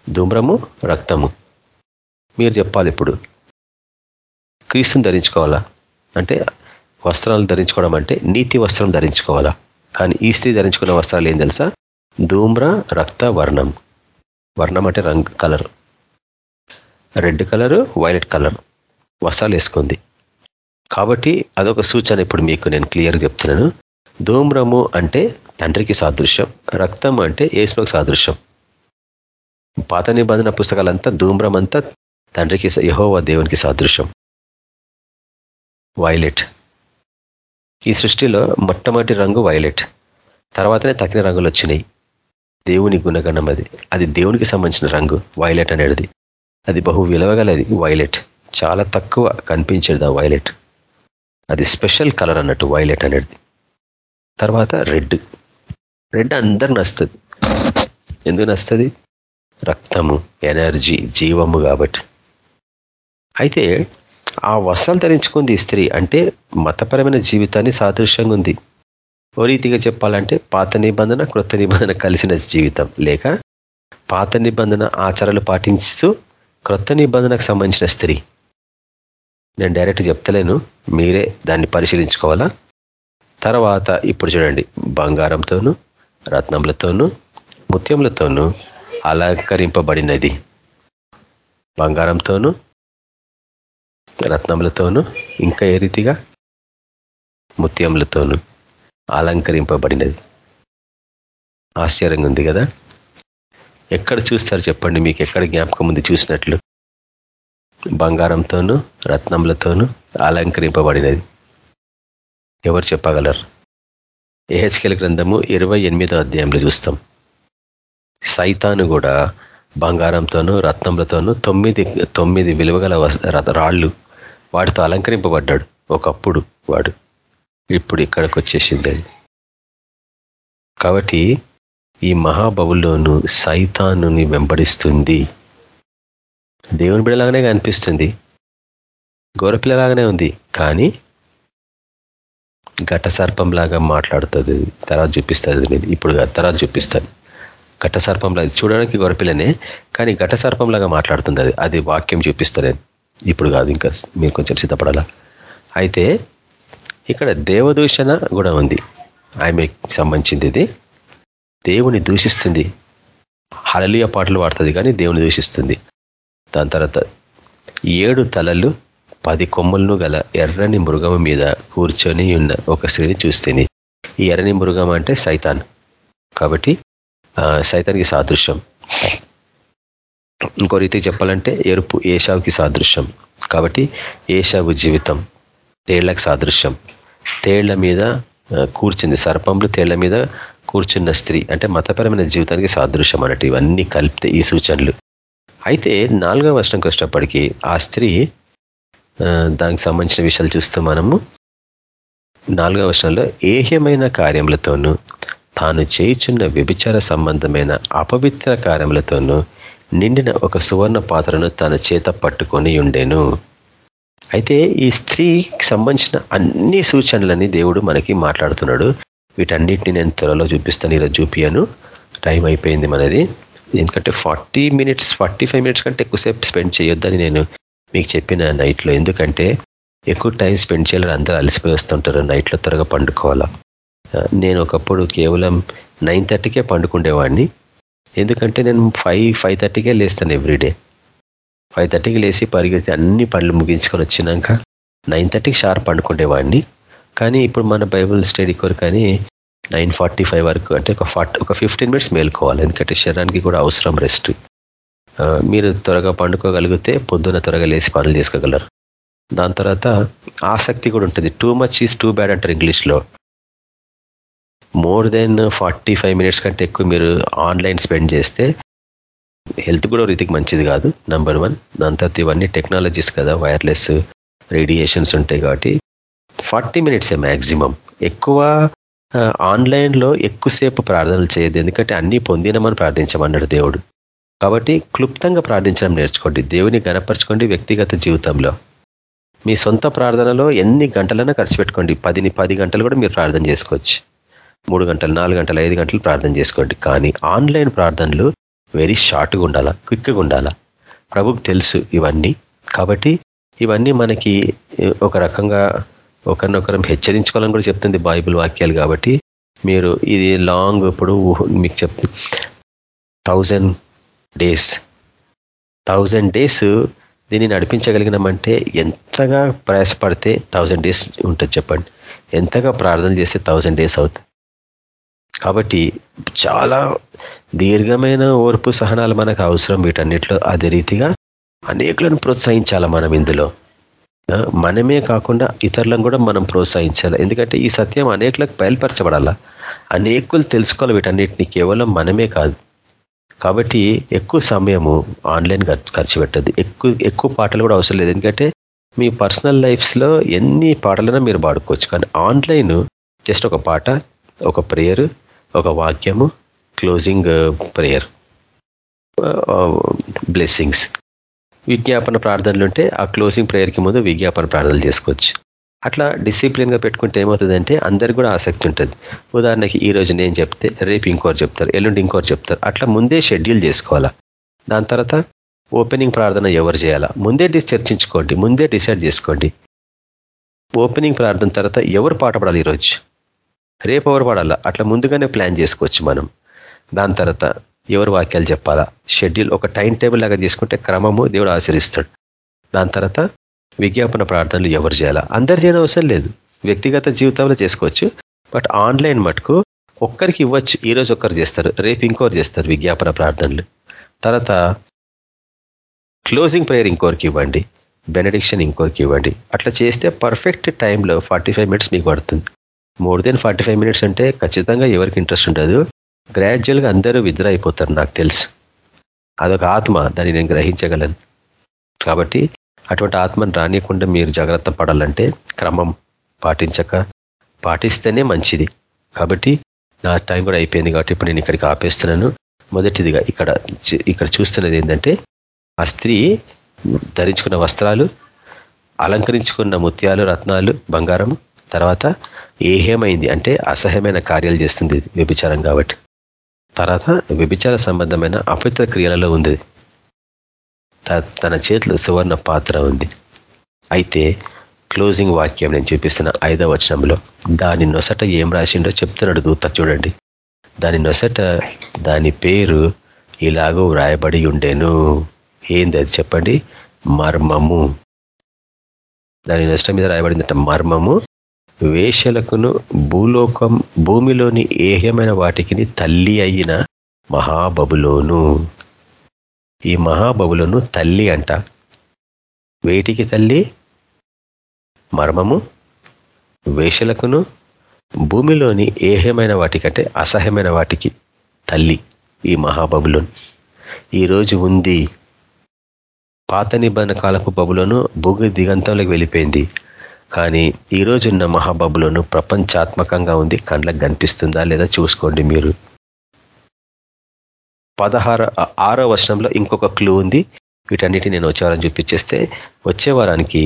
ధూమ్రము రక్తము. మీరు చెప్పాలి ఇప్పుడు. క్రీస్తుని ధరించుకోవాలా? అంటే వస్త్రాలు ధరించుకోవడం అంటే నీతి వస్త్రం ధరించుకోవాలా? కానీ ఈ స్త్రీ ధరించుకున్న వస్త్రాలు ఏం తెలుసా? ధూమ్ర రక్త వర్ణం. వర్ణం అంటే రంగ్ colour. Red colour violet colour. వస్త్రాలు వేసుకుంది. కాబట్టి అదొక సూచన ఇప్పుడు మీకు నేను క్లియర్గా చెప్తున్నాను. ధూమ్రము అంటే తండ్రికి సాదృశ్యం రక్తం అంటే ఏసులకు సాదృశ్యం. పాత నిబంధన పుస్తకాలంతా ధూమ్రం అంతా తండ్రికి యహోవ దేవునికి సాదృశ్యం. వైలెట్. ఈ సృష్టిలో మొట్టమొదటి రంగు వైలెట్. తర్వాతనే తగిన రంగులు వచ్చినాయి దేవుని గుణగణం అది. అది దేవునికి సంబంధించిన రంగు వైలెట్ అనేది అది బహు విలువగలది వైలెట్. చాలా తక్కువ కనిపించేది ఆ వైలెట్. అది స్పెషల్ కలర్ అన్నట్టు వైలెట్ అనేది తర్వాత రెడ్. రెడ్ అందరు నస్తుంది ఎందుకు నస్తుంది రక్తము ఎనర్జీ జీవము కాబట్టి. అయితే ఆ వస్త్రాలు ధరించుకుంది స్త్రీ అంటే మతపరమైన జీవితాన్ని సాదృశ్యంగా ఉంది. ఓ రీతిగా చెప్పాలంటే పాత నిబంధన కృత నిబంధన కలిసిన జీవితం. లేక పాత నిబంధన ఆచారాలు పాటిస్తూ క్రొత్త నిబంధనకు సంబంధించిన స్త్రీ. నేను డైరెక్ట్ చెప్తలేను. మీరే దాన్ని పరిశీలించుకోవాలా? తర్వాత ఇప్పుడు చూడండి. బంగారంతోనూ రత్నములతోనూ ముత్యములతోనూ అలంకరింపబడినది. బంగారంతోనూ రత్నములతోనూ ఇంకా ఏ రీతిగా? ముత్యములతోనూ అలంకరింపబడినది. ఆశ్చర్యంగా ఉంది కదా? ఎక్కడ చూస్తారు చెప్పండి మీకు ఎక్కడ జ్ఞాపకం ఉంది చూసినట్లు? బంగారంతోనూ రత్నములతోనూ అలంకరింపబడినది. ఎవరు చెప్పగలరు? ఏహెచ్కెల్ గ్రంథము ఇరవై ఎనిమిదో అధ్యాయంలో చూస్తాం. సైతాను కూడా బంగారంతోనూ రత్నములతోనూ తొమ్మిది తొమ్మిది విలువగల రాళ్ళు వాటితో అలంకరింపబడ్డాడు. ఒకప్పుడు వాడు ఇప్పుడు ఇక్కడికి వచ్చేసింది. అది కాబట్టి ఈ మహాబవుల్లోను సైతానుని వెంబడిస్తుంది. దేవుని బిడలాగానే కనిపిస్తుంది. గోరపిల్లలాగానే ఉంది. కానీ ఘట సర్పంలాగా మాట్లాడుతుంది. తర్వాత చూపిస్తుంది నేను ఇప్పుడు తర్వాత చూపిస్తాను. ఘట సర్పంలాగా చూడడానికి గొరపిల్లనే కానీ ఘట సర్పంలాగా మాట్లాడుతుంది. అది అది వాక్యం చూపిస్తా నేను. ఇప్పుడు కాదు ఇంకా మీరు కొంచెం సిద్ధపడాలా? అయితే ఇక్కడ దేవదూషణ కూడా ఉంది. ఆమెకి సంబంధించింది ఇది. దేవుని దూషిస్తుంది. హలలియ పాటలు పాడుతుంది కానీ దేవుని దూషిస్తుంది. దాని తర్వాత ఏడు తలలు పది కొమ్మలను గల ఎర్రని మృగం మీద కూర్చొని ఉన్న ఒక స్త్రీని చూస్తేని. ఈ ఎర్రని మృగం అంటే సైతాన్. కాబట్టి సైతానికి సాదృశ్యం. ఇంకో రీతి చెప్పాలంటే ఎరుపు ఏషావుకి సాదృశ్యం. కాబట్టి ఏషావు జీవితం తేళ్ళకు సాదృశ్యం. తేళ్ళ మీద కూర్చుంది సర్పంలు తేళ్ళ మీద కూర్చున్న స్త్రీ. అంటే మతపరమైన జీవితానికి సాదృశ్యం అన్నట్టు ఇవన్నీ కలిపితే ఈ సూచనలు. అయితే నాలుగవ వర్షంకి వచ్చేటప్పటికీ ఆ స్త్రీ దానికి సంబంధించిన విషయాలు చూస్తూ మనము నాలుగవ వర్షంలో ఏహ్యమైన కార్యములతోనూ తాను చేయుచున్న వ్యభిచార సంబంధమైన అపవిత్ర కార్యములతోనూ నిండిన ఒక సువర్ణ పాత్రను తన చేత పట్టుకొని ఉండేను. అయితే ఈ స్త్రీకి సంబంధించిన అన్ని సూచనలని దేవుడు మనకి మాట్లాడుతున్నాడు. వీటన్నిటిని నేను త్వరలో చూపిస్తాను. ఈరోజు చూపియాను. టైం అయిపోయింది మనది. ఎందుకంటే forty minutes forty five minutes కంటే ఎక్కువసేపు స్పెండ్ చేయొద్దని నేను మీకు చెప్పిన నైట్లో. ఎందుకంటే ఎక్కువ టైం స్పెండ్ చేయాలని అందరూ అలసిపోయి వస్తుంటారు. నైట్లో త్వరగా పండుకోవాలా. నేను ఒకప్పుడు కేవలం నైన్ థర్టీకే పండుకుండేవాడిని. ఎందుకంటే నేను ఫైవ్ ఫైవ్ థర్టీకే లేస్తాను ఎవ్రీడే ఫైవ్ థర్టీకి లేచి పరిగెత్తి అన్ని పనులు ముగించుకొని వచ్చినాక నైన్ థర్టీకి షార్ప్ పండుకుండేవాడిని. కానీ ఇప్పుడు మన బైబుల్ స్టడీ కొరకని నైన్ ఫార్టీ ఫైవ్ వరకు అంటే ఒక ఫార్టీ ఒక ఫిఫ్టీన్ మినిట్స్ మేల్కోవాలి. ఎందుకంటే శరీరానికి కూడా అవసరం రెస్ట్. మీరు త్వరగా పండుకోగలిగితే పొద్దున త్వరగా లేచి పనులు చేసుకోగలరు. దాని తర్వాత ఆసక్తి కూడా ఉంటుంది. Too much is too bad అంటారు ఇంగ్లీష్లో. More than forty five minutes కంటే ఎక్కువ మీరు ఆన్లైన్ స్పెండ్ చేస్తే హెల్త్ కూడా రీతికి మంచిది కాదు నంబర్ వన్ దాని తర్వాత ఇవన్నీ టెక్నాలజీస్ కదా వైర్లెస్ రేడియేషన్స్ ఉంటాయి కాబట్టి ఫార్టీ మినిట్సే మ్యాక్సిమం ఎక్కువ ఆన్లైన్లో ఎక్కువసేపు ప్రార్థనలు చేయదు ఎందుకంటే అన్నీ పొందినమని ప్రార్థించమన్నాడు దేవుడు. కాబట్టి క్లుప్తంగా ప్రార్థించడం నేర్చుకోండి. దేవుని గనపరచుకోండి వ్యక్తిగత జీవితంలో. మీ సొంత ప్రార్థనలో ఎన్ని గంటలైనా ఖర్చు పెట్టుకోండి. పదిని పది గంటలు కూడా మీరు ప్రార్థన చేసుకోవచ్చు. మూడు గంటలు నాలుగు గంటలు ఐదు గంటలు ప్రార్థన చేసుకోండి. కానీ ఆన్లైన్ ప్రార్థనలు వెరీ షార్ట్గా ఉండాలా? క్విక్గా ఉండాలా? ప్రభుకు తెలుసు ఇవన్నీ. కాబట్టి ఇవన్నీ మనకి ఒక రకంగా ఒకరినొకరం హెచ్చరించుకోవాలని కూడా చెప్తుంది బైబిల్ వాక్యాలు కాబట్టి. మీరు ఇది లాంగ్ ఇప్పుడు మీకు చెప్ థౌజండ్ డేస్. థౌజండ్ డేస్ దీన్ని నడిపించగలిగినామంటే ఎంతగా ప్రయాసపడితే థౌజండ్ డేస్ ఉంటుంది చెప్పండి. ఎంతగా ప్రార్థన చేస్తే థౌజండ్ డేస్ అవుతుంది. కాబట్టి చాలా దీర్ఘమైన ఓర్పు సహనాలు మనకు అవసరం వీటన్నిటిలో. అదే రీతిగా అనేకులను ప్రోత్సహించాలి మనం ఇందులో. మనమే కాకుండా ఇతరులను కూడా మనం ప్రోత్సహించాలి. ఎందుకంటే ఈ సత్యం అనేకులకు బయలుపరచబడాలా? అనేకులు తెలుసుకోవాలి వీటన్నిటిని. కేవలం మనమే కాదు. కాబట్టి ఎక్కువ సమయము ఆన్లైన్ ఖర్చు పెట్టద్దు. ఎక్కువ ఎక్కువ పాటలు కూడా అవసరం లేదు. ఎందుకంటే మీ పర్సనల్ లైఫ్స్లో ఎన్ని పాటలైనా మీరు పాడుకోవచ్చు. కానీ ఆన్లైన్ జస్ట్ ఒక పాట ఒక ప్రేయర్ ఒక వాక్యము క్లోజింగ్ ప్రేయర్ బ్లెస్సింగ్స్ విజ్ఞాపన ప్రార్థనలు ఉంటే ఆ క్లోజింగ్ ప్రేయర్కి ముందు విజ్ఞాపన ప్రార్థనలు చేసుకోవచ్చు. అట్లా డిసిప్లిన్గా పెట్టుకుంటే ఏమవుతుందంటే అందరికి కూడా ఆసక్తి ఉంటుంది. ఉదాహరణకి ఈ రోజు నేను చెప్తే రేపు ఇంకోరు చెప్తారు ఎల్లుండి ఇంకోరు చెప్తారు. అట్లా ముందే షెడ్యూల్ చేసుకోవాలా? దాని తర్వాత ఓపెనింగ్ ప్రార్థన ఎవరు చేయాలా? ముందే చర్చించుకోండి ముందే డిసైడ్ చేసుకోండి. ఓపెనింగ్ ప్రార్థన తర్వాత ఎవరు పాట పడాలి ఈరోజు రేపు ఎవరు పడాలా? అట్లా ముందుగానే ప్లాన్ చేసుకోవచ్చు మనం. దాని తర్వాత ఎవరు వాక్యాలు చెప్పాలా? షెడ్యూల్ ఒక టైం టేబుల్ లాగా తీసుకుంటే క్రమము దేవుడు ఆచరిస్తాడు దాని తర్వాత విజ్ఞాపన ప్రార్థనలు ఎవరు చేయాలా? అందరు చేయడం అవసరం లేదు. వ్యక్తిగత జీవితంలో చేసుకోవచ్చు. బట్ ఆన్లైన్ మటుకు ఒక్కరికి ఇవ్వచ్చు. ఈరోజు ఒక్కరు చేస్తారు. రేపు ఇంకోరు చేస్తారు విజ్ఞాపన ప్రార్థనలు. తర్వాత క్లోజింగ్ ప్రేయర్ ఇంకోరికి ఇవ్వండి. బెనడిక్షన్ ఇంకోరికి ఇవ్వండి. అట్లా చేస్తే పర్ఫెక్ట్ టైంలో ఫార్టీ మినిట్స్ మీకు పడుతుంది. మోర్ దెన్ ఫార్టీ మినిట్స్ అంటే ఖచ్చితంగా ఎవరికి ఇంట్రెస్ట్ ఉండదు. గ్రాడ్యువల్గా అందరూ విద్ర అయిపోతారు నాకు తెలుసు. అదొక ఆత్మ దాన్ని నేను గ్రహించగలను. కాబట్టి అటువంటి ఆత్మను రానియకుండా మీరు జాగ్రత్త పడాలంటే క్రమం పాటించక పాటిస్తేనే మంచిది. కాబట్టి నా టైం కూడా అయిపోయింది కాబట్టి ఇప్పుడు నేను ఇక్కడికి ఆపేస్తున్నాను. మొదటిదిగా ఇక్కడ ఇక్కడ చూస్తున్నది ఏంటంటే ఆ స్త్రీ ధరించుకున్న వస్త్రాలు అలంకరించుకున్న ముత్యాలు రత్నాలు బంగారం తర్వాత ఏహేమైంది అంటే అసహ్యమైన కార్యాలు చేస్తుంది వ్యభిచారం కాబట్టి. తర్వాత వ్యభిచార సంబంధమైన అపవిత్ర క్రియలలో ఉంది. తన చేతిలో సువర్ణ పాత్ర ఉంది. అయితే క్లోజింగ్ వాక్యం నేను చూపిస్తున్న ఐదవ వచనంలో దాని నొసట ఏం రాసిండో చెప్తున్నాడు దూత చూడండి. దాని నొసట దాని పేరు ఇలాగో వ్రాయబడి ఉండేను. ఏంది అది చెప్పండి? మర్మము. దాని నష్టం మీద రాయబడిందంట మర్మము. వేషలకును భూలోకం భూమిలోని ఏహ్యమైన వాటికి తల్లి అయిన మహాబబులోను. ఈ మహాబబులోను తల్లి అంట. వేటికి తల్లి? మర్మము? వేషలకును భూమిలోని ఏహ్యమైన వాటికంటే అసహ్యమైన వాటికి తల్లి ఈ మహాబబులోను. ఈరోజు ఉంది. పాత నిబంధన కాలపు బబులను భూమి దిగంతంలోకి వెళ్ళిపోయింది. కానీ ఈ రోజున్న మహాబబులను ప్రపంచాత్మకంగా ఉంది కండ్లకు కనిపిస్తుందా లేదా చూసుకోండి మీరు. పదహార ఆరో వర్షంలో ఇంకొక క్లూ ఉంది. వీటన్నిటి నేను వచ్చే వారం చూపించేస్తే వచ్చే వారానికి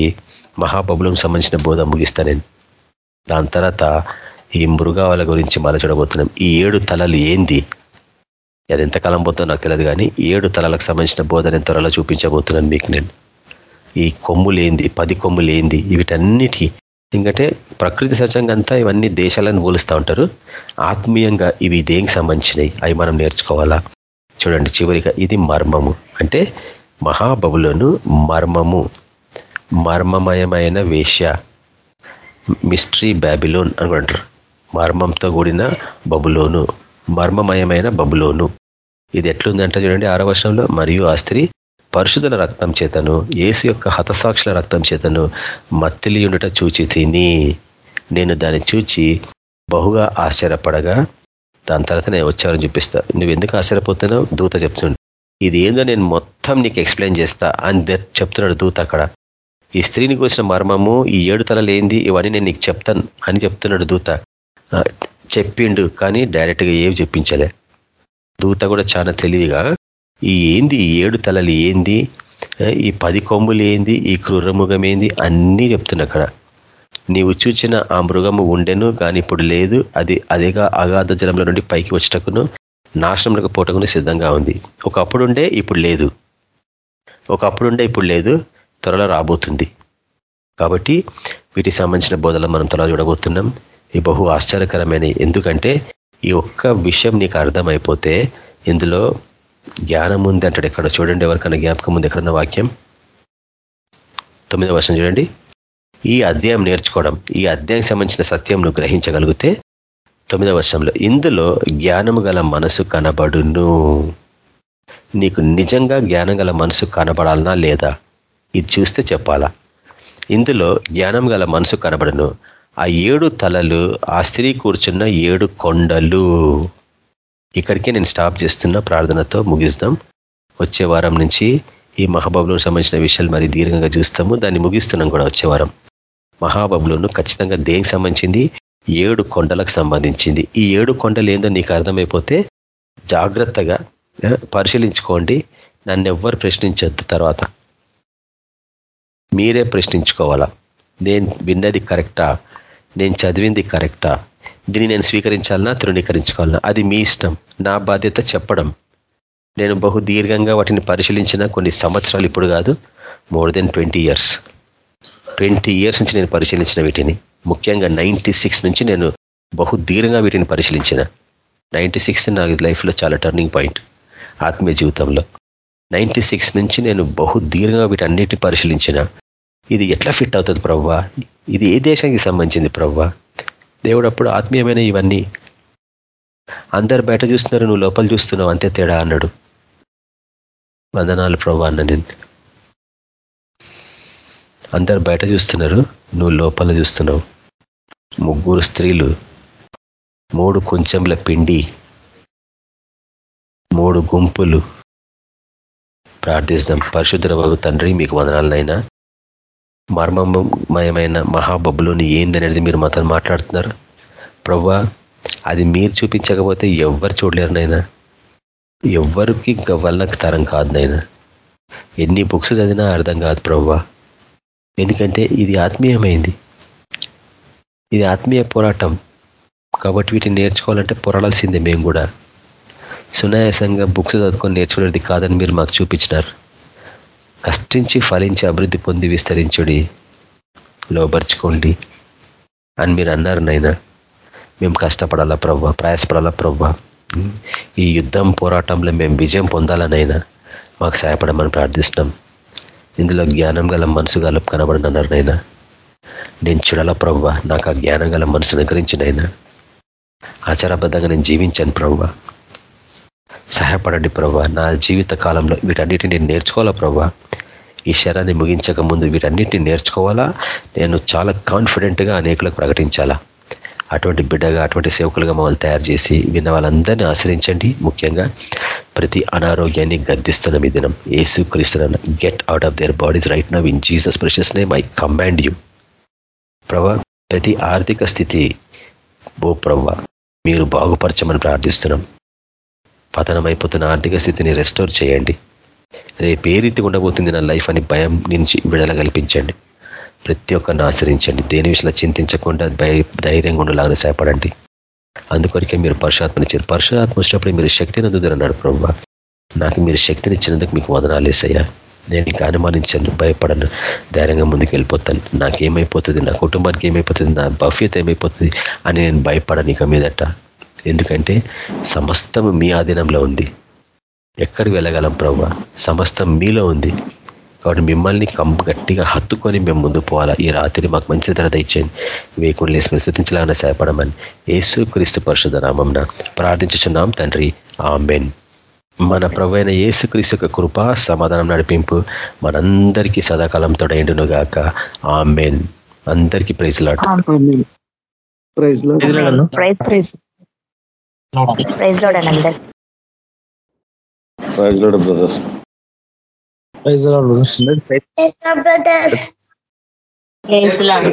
మహాబబులకు సంబంధించిన బోధ ముగిస్తా నేను. దాని తర్వాత ఈ మృగాల గురించి మళ్ళీ చూడబోతున్నాం. ఈ ఏడు తలలు ఏంది? అది ఎంతకాలం పోతుందో నాకు తెలియదు కానీ ఏడు తలలకు సంబంధించిన బోధ నేను త్వరలో చూపించబోతున్నాను మీకు నేను. ఈ కొమ్ములేంది పది కొమ్ములేంది వీటన్నిటి ఎందుకంటే ప్రకృతి సహజంగా అంతా ఇవన్నీ దేశాలను పోలుస్తూ ఉంటారు. ఆత్మీయంగా ఇవి దేనికి సంబంధించినవి? అవి మనం నేర్చుకోవాలా? చూడండి చివరిగా ఇది మర్మము. అంటే మహాబబులను మర్మము. మర్మమయమైన వేష్య మిస్ట్రీ బ్యాబిలోన్ అనుకుంటారు మర్మంతో కూడిన బబులోను. మర్మమయమైన బబులోను. ఇది ఎట్లుందంటే చూడండి ఆరో వర్షంలో మరియు ఆ స్త్రీ పరిశుధుల రక్తం చేతను ఏసు యొక్క హతసాక్షుల రక్తం చేతను మత్తిలియుండుట చూచి తిని నేను దాన్ని చూచి బహుగా ఆశ్చర్యపడగా దాని తర్వాత నేను వచ్చారని చూపిస్తా. నువ్వు ఎందుకు ఆశ్చర్యపోతున్నావు? దూత చెప్తుండు. ఇది ఏందో నేను మొత్తం నీకు ఎక్స్ప్లెయిన్ చేస్తా అని చెప్తున్నాడు దూత అక్కడ. ఈ స్త్రీని కూర్చిన మర్మము ఈ ఏడు తలలు ఏంది ఇవన్నీ నేను నీకు చెప్తాను అని చెప్తున్నాడు దూత. చెప్పిండు కానీ డైరెక్ట్గా ఏవి చెప్పించలే దూత కూడా చాలా తెలివిగా ఈ ఏంది? ఏడు తలలు ఏంది? ఈ పది కొమ్ములు ఏంది? ఈ క్రూరముఖం ఏంది? అన్నీ చెప్తున్నా అక్కడ. నీవు చూచిన ఆ మృగము ఉండెను కానీ ఇప్పుడు లేదు. అది అదేగా అగాధ జలంలో నుండి పైకి వచ్చటకును నాశనంలోకి పోటకును సిద్ధంగా ఉంది. ఒకప్పుడుండే ఇప్పుడు లేదు. ఒకప్పుడుండే ఇప్పుడు లేదు. త్వరలో రాబోతుంది. కాబట్టి వీటికి సంబంధించిన బోధన మనం త్వరలో చూడబోతున్నాం. ఈ బహు ఆశ్చర్యకరమైన ఎందుకంటే ఈ ఒక్క విషయం నీకు అర్థమైపోతే ఇందులో జ్ఞానం ఉంది అంటాడు ఎక్కడ. చూడండి ఎవరికైనా జ్ఞాపకం ఉంది ఎక్కడన్నా వాక్యం? తొమ్మిదో వర్షం చూడండి. ఈ అధ్యాయం నేర్చుకోవడం ఈ అధ్యాయం సంబంధించిన సత్యం నువ్వు గ్రహించగలిగితే తొమ్మిదవ వర్షంలో ఇందులో జ్ఞానము గల మనసు కనబడును. నీకు నిజంగా జ్ఞానం గల మనసు కనబడాలనా లేదా? ఇది చూస్తే చెప్పాలా? ఇందులో జ్ఞానం గల మనసు కనబడును. ఆ ఏడు తలలు ఆ స్త్రీ కూర్చున్న ఏడు కొండలు. ఇక్కడికే నేను స్టాప్ చేస్తున్న ప్రార్థనతో ముగిస్తాం. వచ్చే వారం నుంచి ఈ మహాబాబులకు సంబంధించిన విషయాలు మరి దీర్ఘంగా చూస్తాము. దాన్ని ముగిస్తున్నాం కూడా వచ్చే వారం. మహాబబులను ఖచ్చితంగా దేనికి సంబంధించింది? ఏడు కొండలకు సంబంధించింది. ఈ ఏడు కొండలు ఏందో నీకు అర్థమైపోతే జాగ్రత్తగా పరిశీలించుకోండి. నన్ను ఎవ్వరు ప్రశ్నించద్దు తర్వాత. మీరే ప్రశ్నించుకోవాలా? నేను విన్నది కరెక్టా? నేను చదివింది కరెక్టా? దీన్ని నేను స్వీకరించాలన్నా తృణీకరించుకోవాలన్నా అది మీ ఇష్టం. నా బాధ్యత చెప్పడం. నేను బహు దీర్ఘంగా వాటిని పరిశీలించిన కొన్ని సంవత్సరాలు ఇప్పుడు కాదు more than twenty years twenty years నుంచి నేను పరిశీలించిన వీటిని. ముఖ్యంగా నైంటీ నుంచి నేను బహు దీర్ఘంగా వీటిని పరిశీలించిన. నైంటీ సిక్స్ నా లైఫ్లో చాలా టర్నింగ్ పాయింట్ ఆత్మీయ జీవితంలో. నైంటీ నుంచి నేను బహు దీర్ఘంగా వీటన్నిటిని పరిశీలించిన. ఇది ఎట్లా ఫిట్ అవుతుంది ప్రవ్వా? ఇది ఏ దేశానికి సంబంధించింది ప్రవ్వా? దేవుడు అప్పుడు ఆత్మీయమైన ఇవన్నీ. అందరు బయట చూస్తున్నారు నువ్వు లోపల చూస్తున్నావు అంతే తేడా అన్నాడు. వందనాలు ప్రవ్వా అన్న నేను అందరు బయట చూస్తున్నారు నువ్వు లోపల చూస్తున్నావు. ముగ్గురు స్త్రీలు మూడు కొంచెంల పిండి మూడు గుంపులు. ప్రార్థిస్తాం పరిశుద్ధ బాబు తండ్రి మీకు వందనాలనైనా మర్మమయమైన మహాబబులోని ఏందనేది మీరు మాతో మాట్లాడుతున్నారు? ప్రవ్వా అది మీరు చూపించకపోతే ఎవ్వరు చూడలేరు నైనా ఎవ్వరికి నాకు తరం కాదు నైనా ఎన్ని బుక్స్ చదివినా అర్థం కాదు ప్రవ్వా. ఎందుకంటే ఇది ఆత్మీయమైంది. ఇది ఆత్మీయ పోరాటం. కాబట్టి వీటిని నేర్చుకోవాలంటే పోరాడాల్సిందే మేము కూడా. సునాయాసంగా బుక్స్ చదువుకొని నేర్చుకునేది కాదని మీరు మాకు చూపించినారు. కష్టించి ఫలించి అభివృద్ధి పొంది విస్తరించుడి. లోపరుచుకోండి అని మీరు అన్నారు నైనా మేము కష్టపడాలా ప్రవ్వ? ప్రయాసపడాలా ప్రవ్వ? ఈ యుద్ధం పోరాటంలో మేము విజయం పొందాలనైనా మాకు సహాయపడమని ప్రార్థిస్తున్నాం. ఇందులో జ్ఞానం గల మనసు గల కనబడినన్నారు నైనా నేను చూడాలా ప్రవ్వ? నాకు ఆ జ్ఞానం గల మనసు అనుగ్రహించినైనా ఆచారబద్ధంగా నేను జీవించాను ప్రవ్వ. సహాయపడండి ప్రవ్వ. నా జీవిత కాలంలో వీటన్నిటిని నేను నేర్చుకోవాలా ప్రవ్వ? ఈ శరాన్ని ముగించక ముందు వీటన్నిటిని నేర్చుకోవాలా? నేను చాలా కాన్ఫిడెంట్గా అనేకులకు ప్రకటించాలా? అటువంటి బిడ్డగా అటువంటి సేవకులుగా మమ్మల్ని తయారు చేసి విన్న వాళ్ళందరినీ ఆశ్రయించండి. ముఖ్యంగా ప్రతి అనారోగ్యాన్ని గద్దిస్తున్న మీ దినం. Yesu క్రీస్తున్న get out of their bodies right now in Jesus precious name I command you ప్రభా ప్రతి ఆర్థిక స్థితి ఓ ప్రవ్వ మీరు బాగుపరచమని ప్రార్థిస్తున్నాం. పతనమైపోతున్న ఆర్థిక స్థితిని రెస్టోర్ చేయండి. రేపు ఏ రీతి ఉండబోతుంది నా లైఫ్ అని భయం నుంచి విడుదల కల్పించండి. ప్రతి ఒక్కరిని ఆశ్రయించండి. దేని విషయంలో చింతించకుండా ధైర్యంగా ఉండలాగా సహాయపడండి. అందుకొరికే మీరు పరుషాత్మనిచ్చారు పరుషాత్మ వచ్చినప్పుడు మీరు శక్తిని అందుదరన్నాడు ప్రభు. నాకు మీరు శక్తిని ఇచ్చినందుకు మీకు వదనాలు వేసయ్యా నేను ఇంకా అనుమానించాను భయపడను ధైర్యంగా ముందుకు వెళ్ళిపోతాను నాకేమైపోతుంది నా కుటుంబానికి ఏమైపోతుంది? నా భవ్యత ఏమైపోతుంది అని నేను భయపడను ఇక మీదట. ఎందుకంటే సమస్తం మీ ఆధీనంలో ఉంది. ఎక్కడికి వెళ్ళగలం ప్రభావ సమస్తం మీలో ఉంది. కాబట్టి మిమ్మల్ని గట్టిగా హత్తుకొని మేము ముందు పోవాలా. ఈ రాత్రి మాకు మంచి ధర ఇచ్చేయండి వేకుండా లేసి స్థుతించలాగానే సహాయపడమని యేసు క్రీస్తు పరిశుధ నామంన ప్రార్థించుచున్నాం తండ్రి. ఆమెన్. మన ప్రభు అయిన యేసుక్రీస్తు యొక్క కృప సమాధానం నడిపింపు మనందరికీ సదాకాలం తోడైండును గాక. ఆమెన్. అందరికీ ప్రైజ్ లాట్ ప్రైజ్లో ప్రైజ్ ప్రైజ్ ప్రైజ్ లోడ్ అందరు praise lord brothers praise brothers praise lord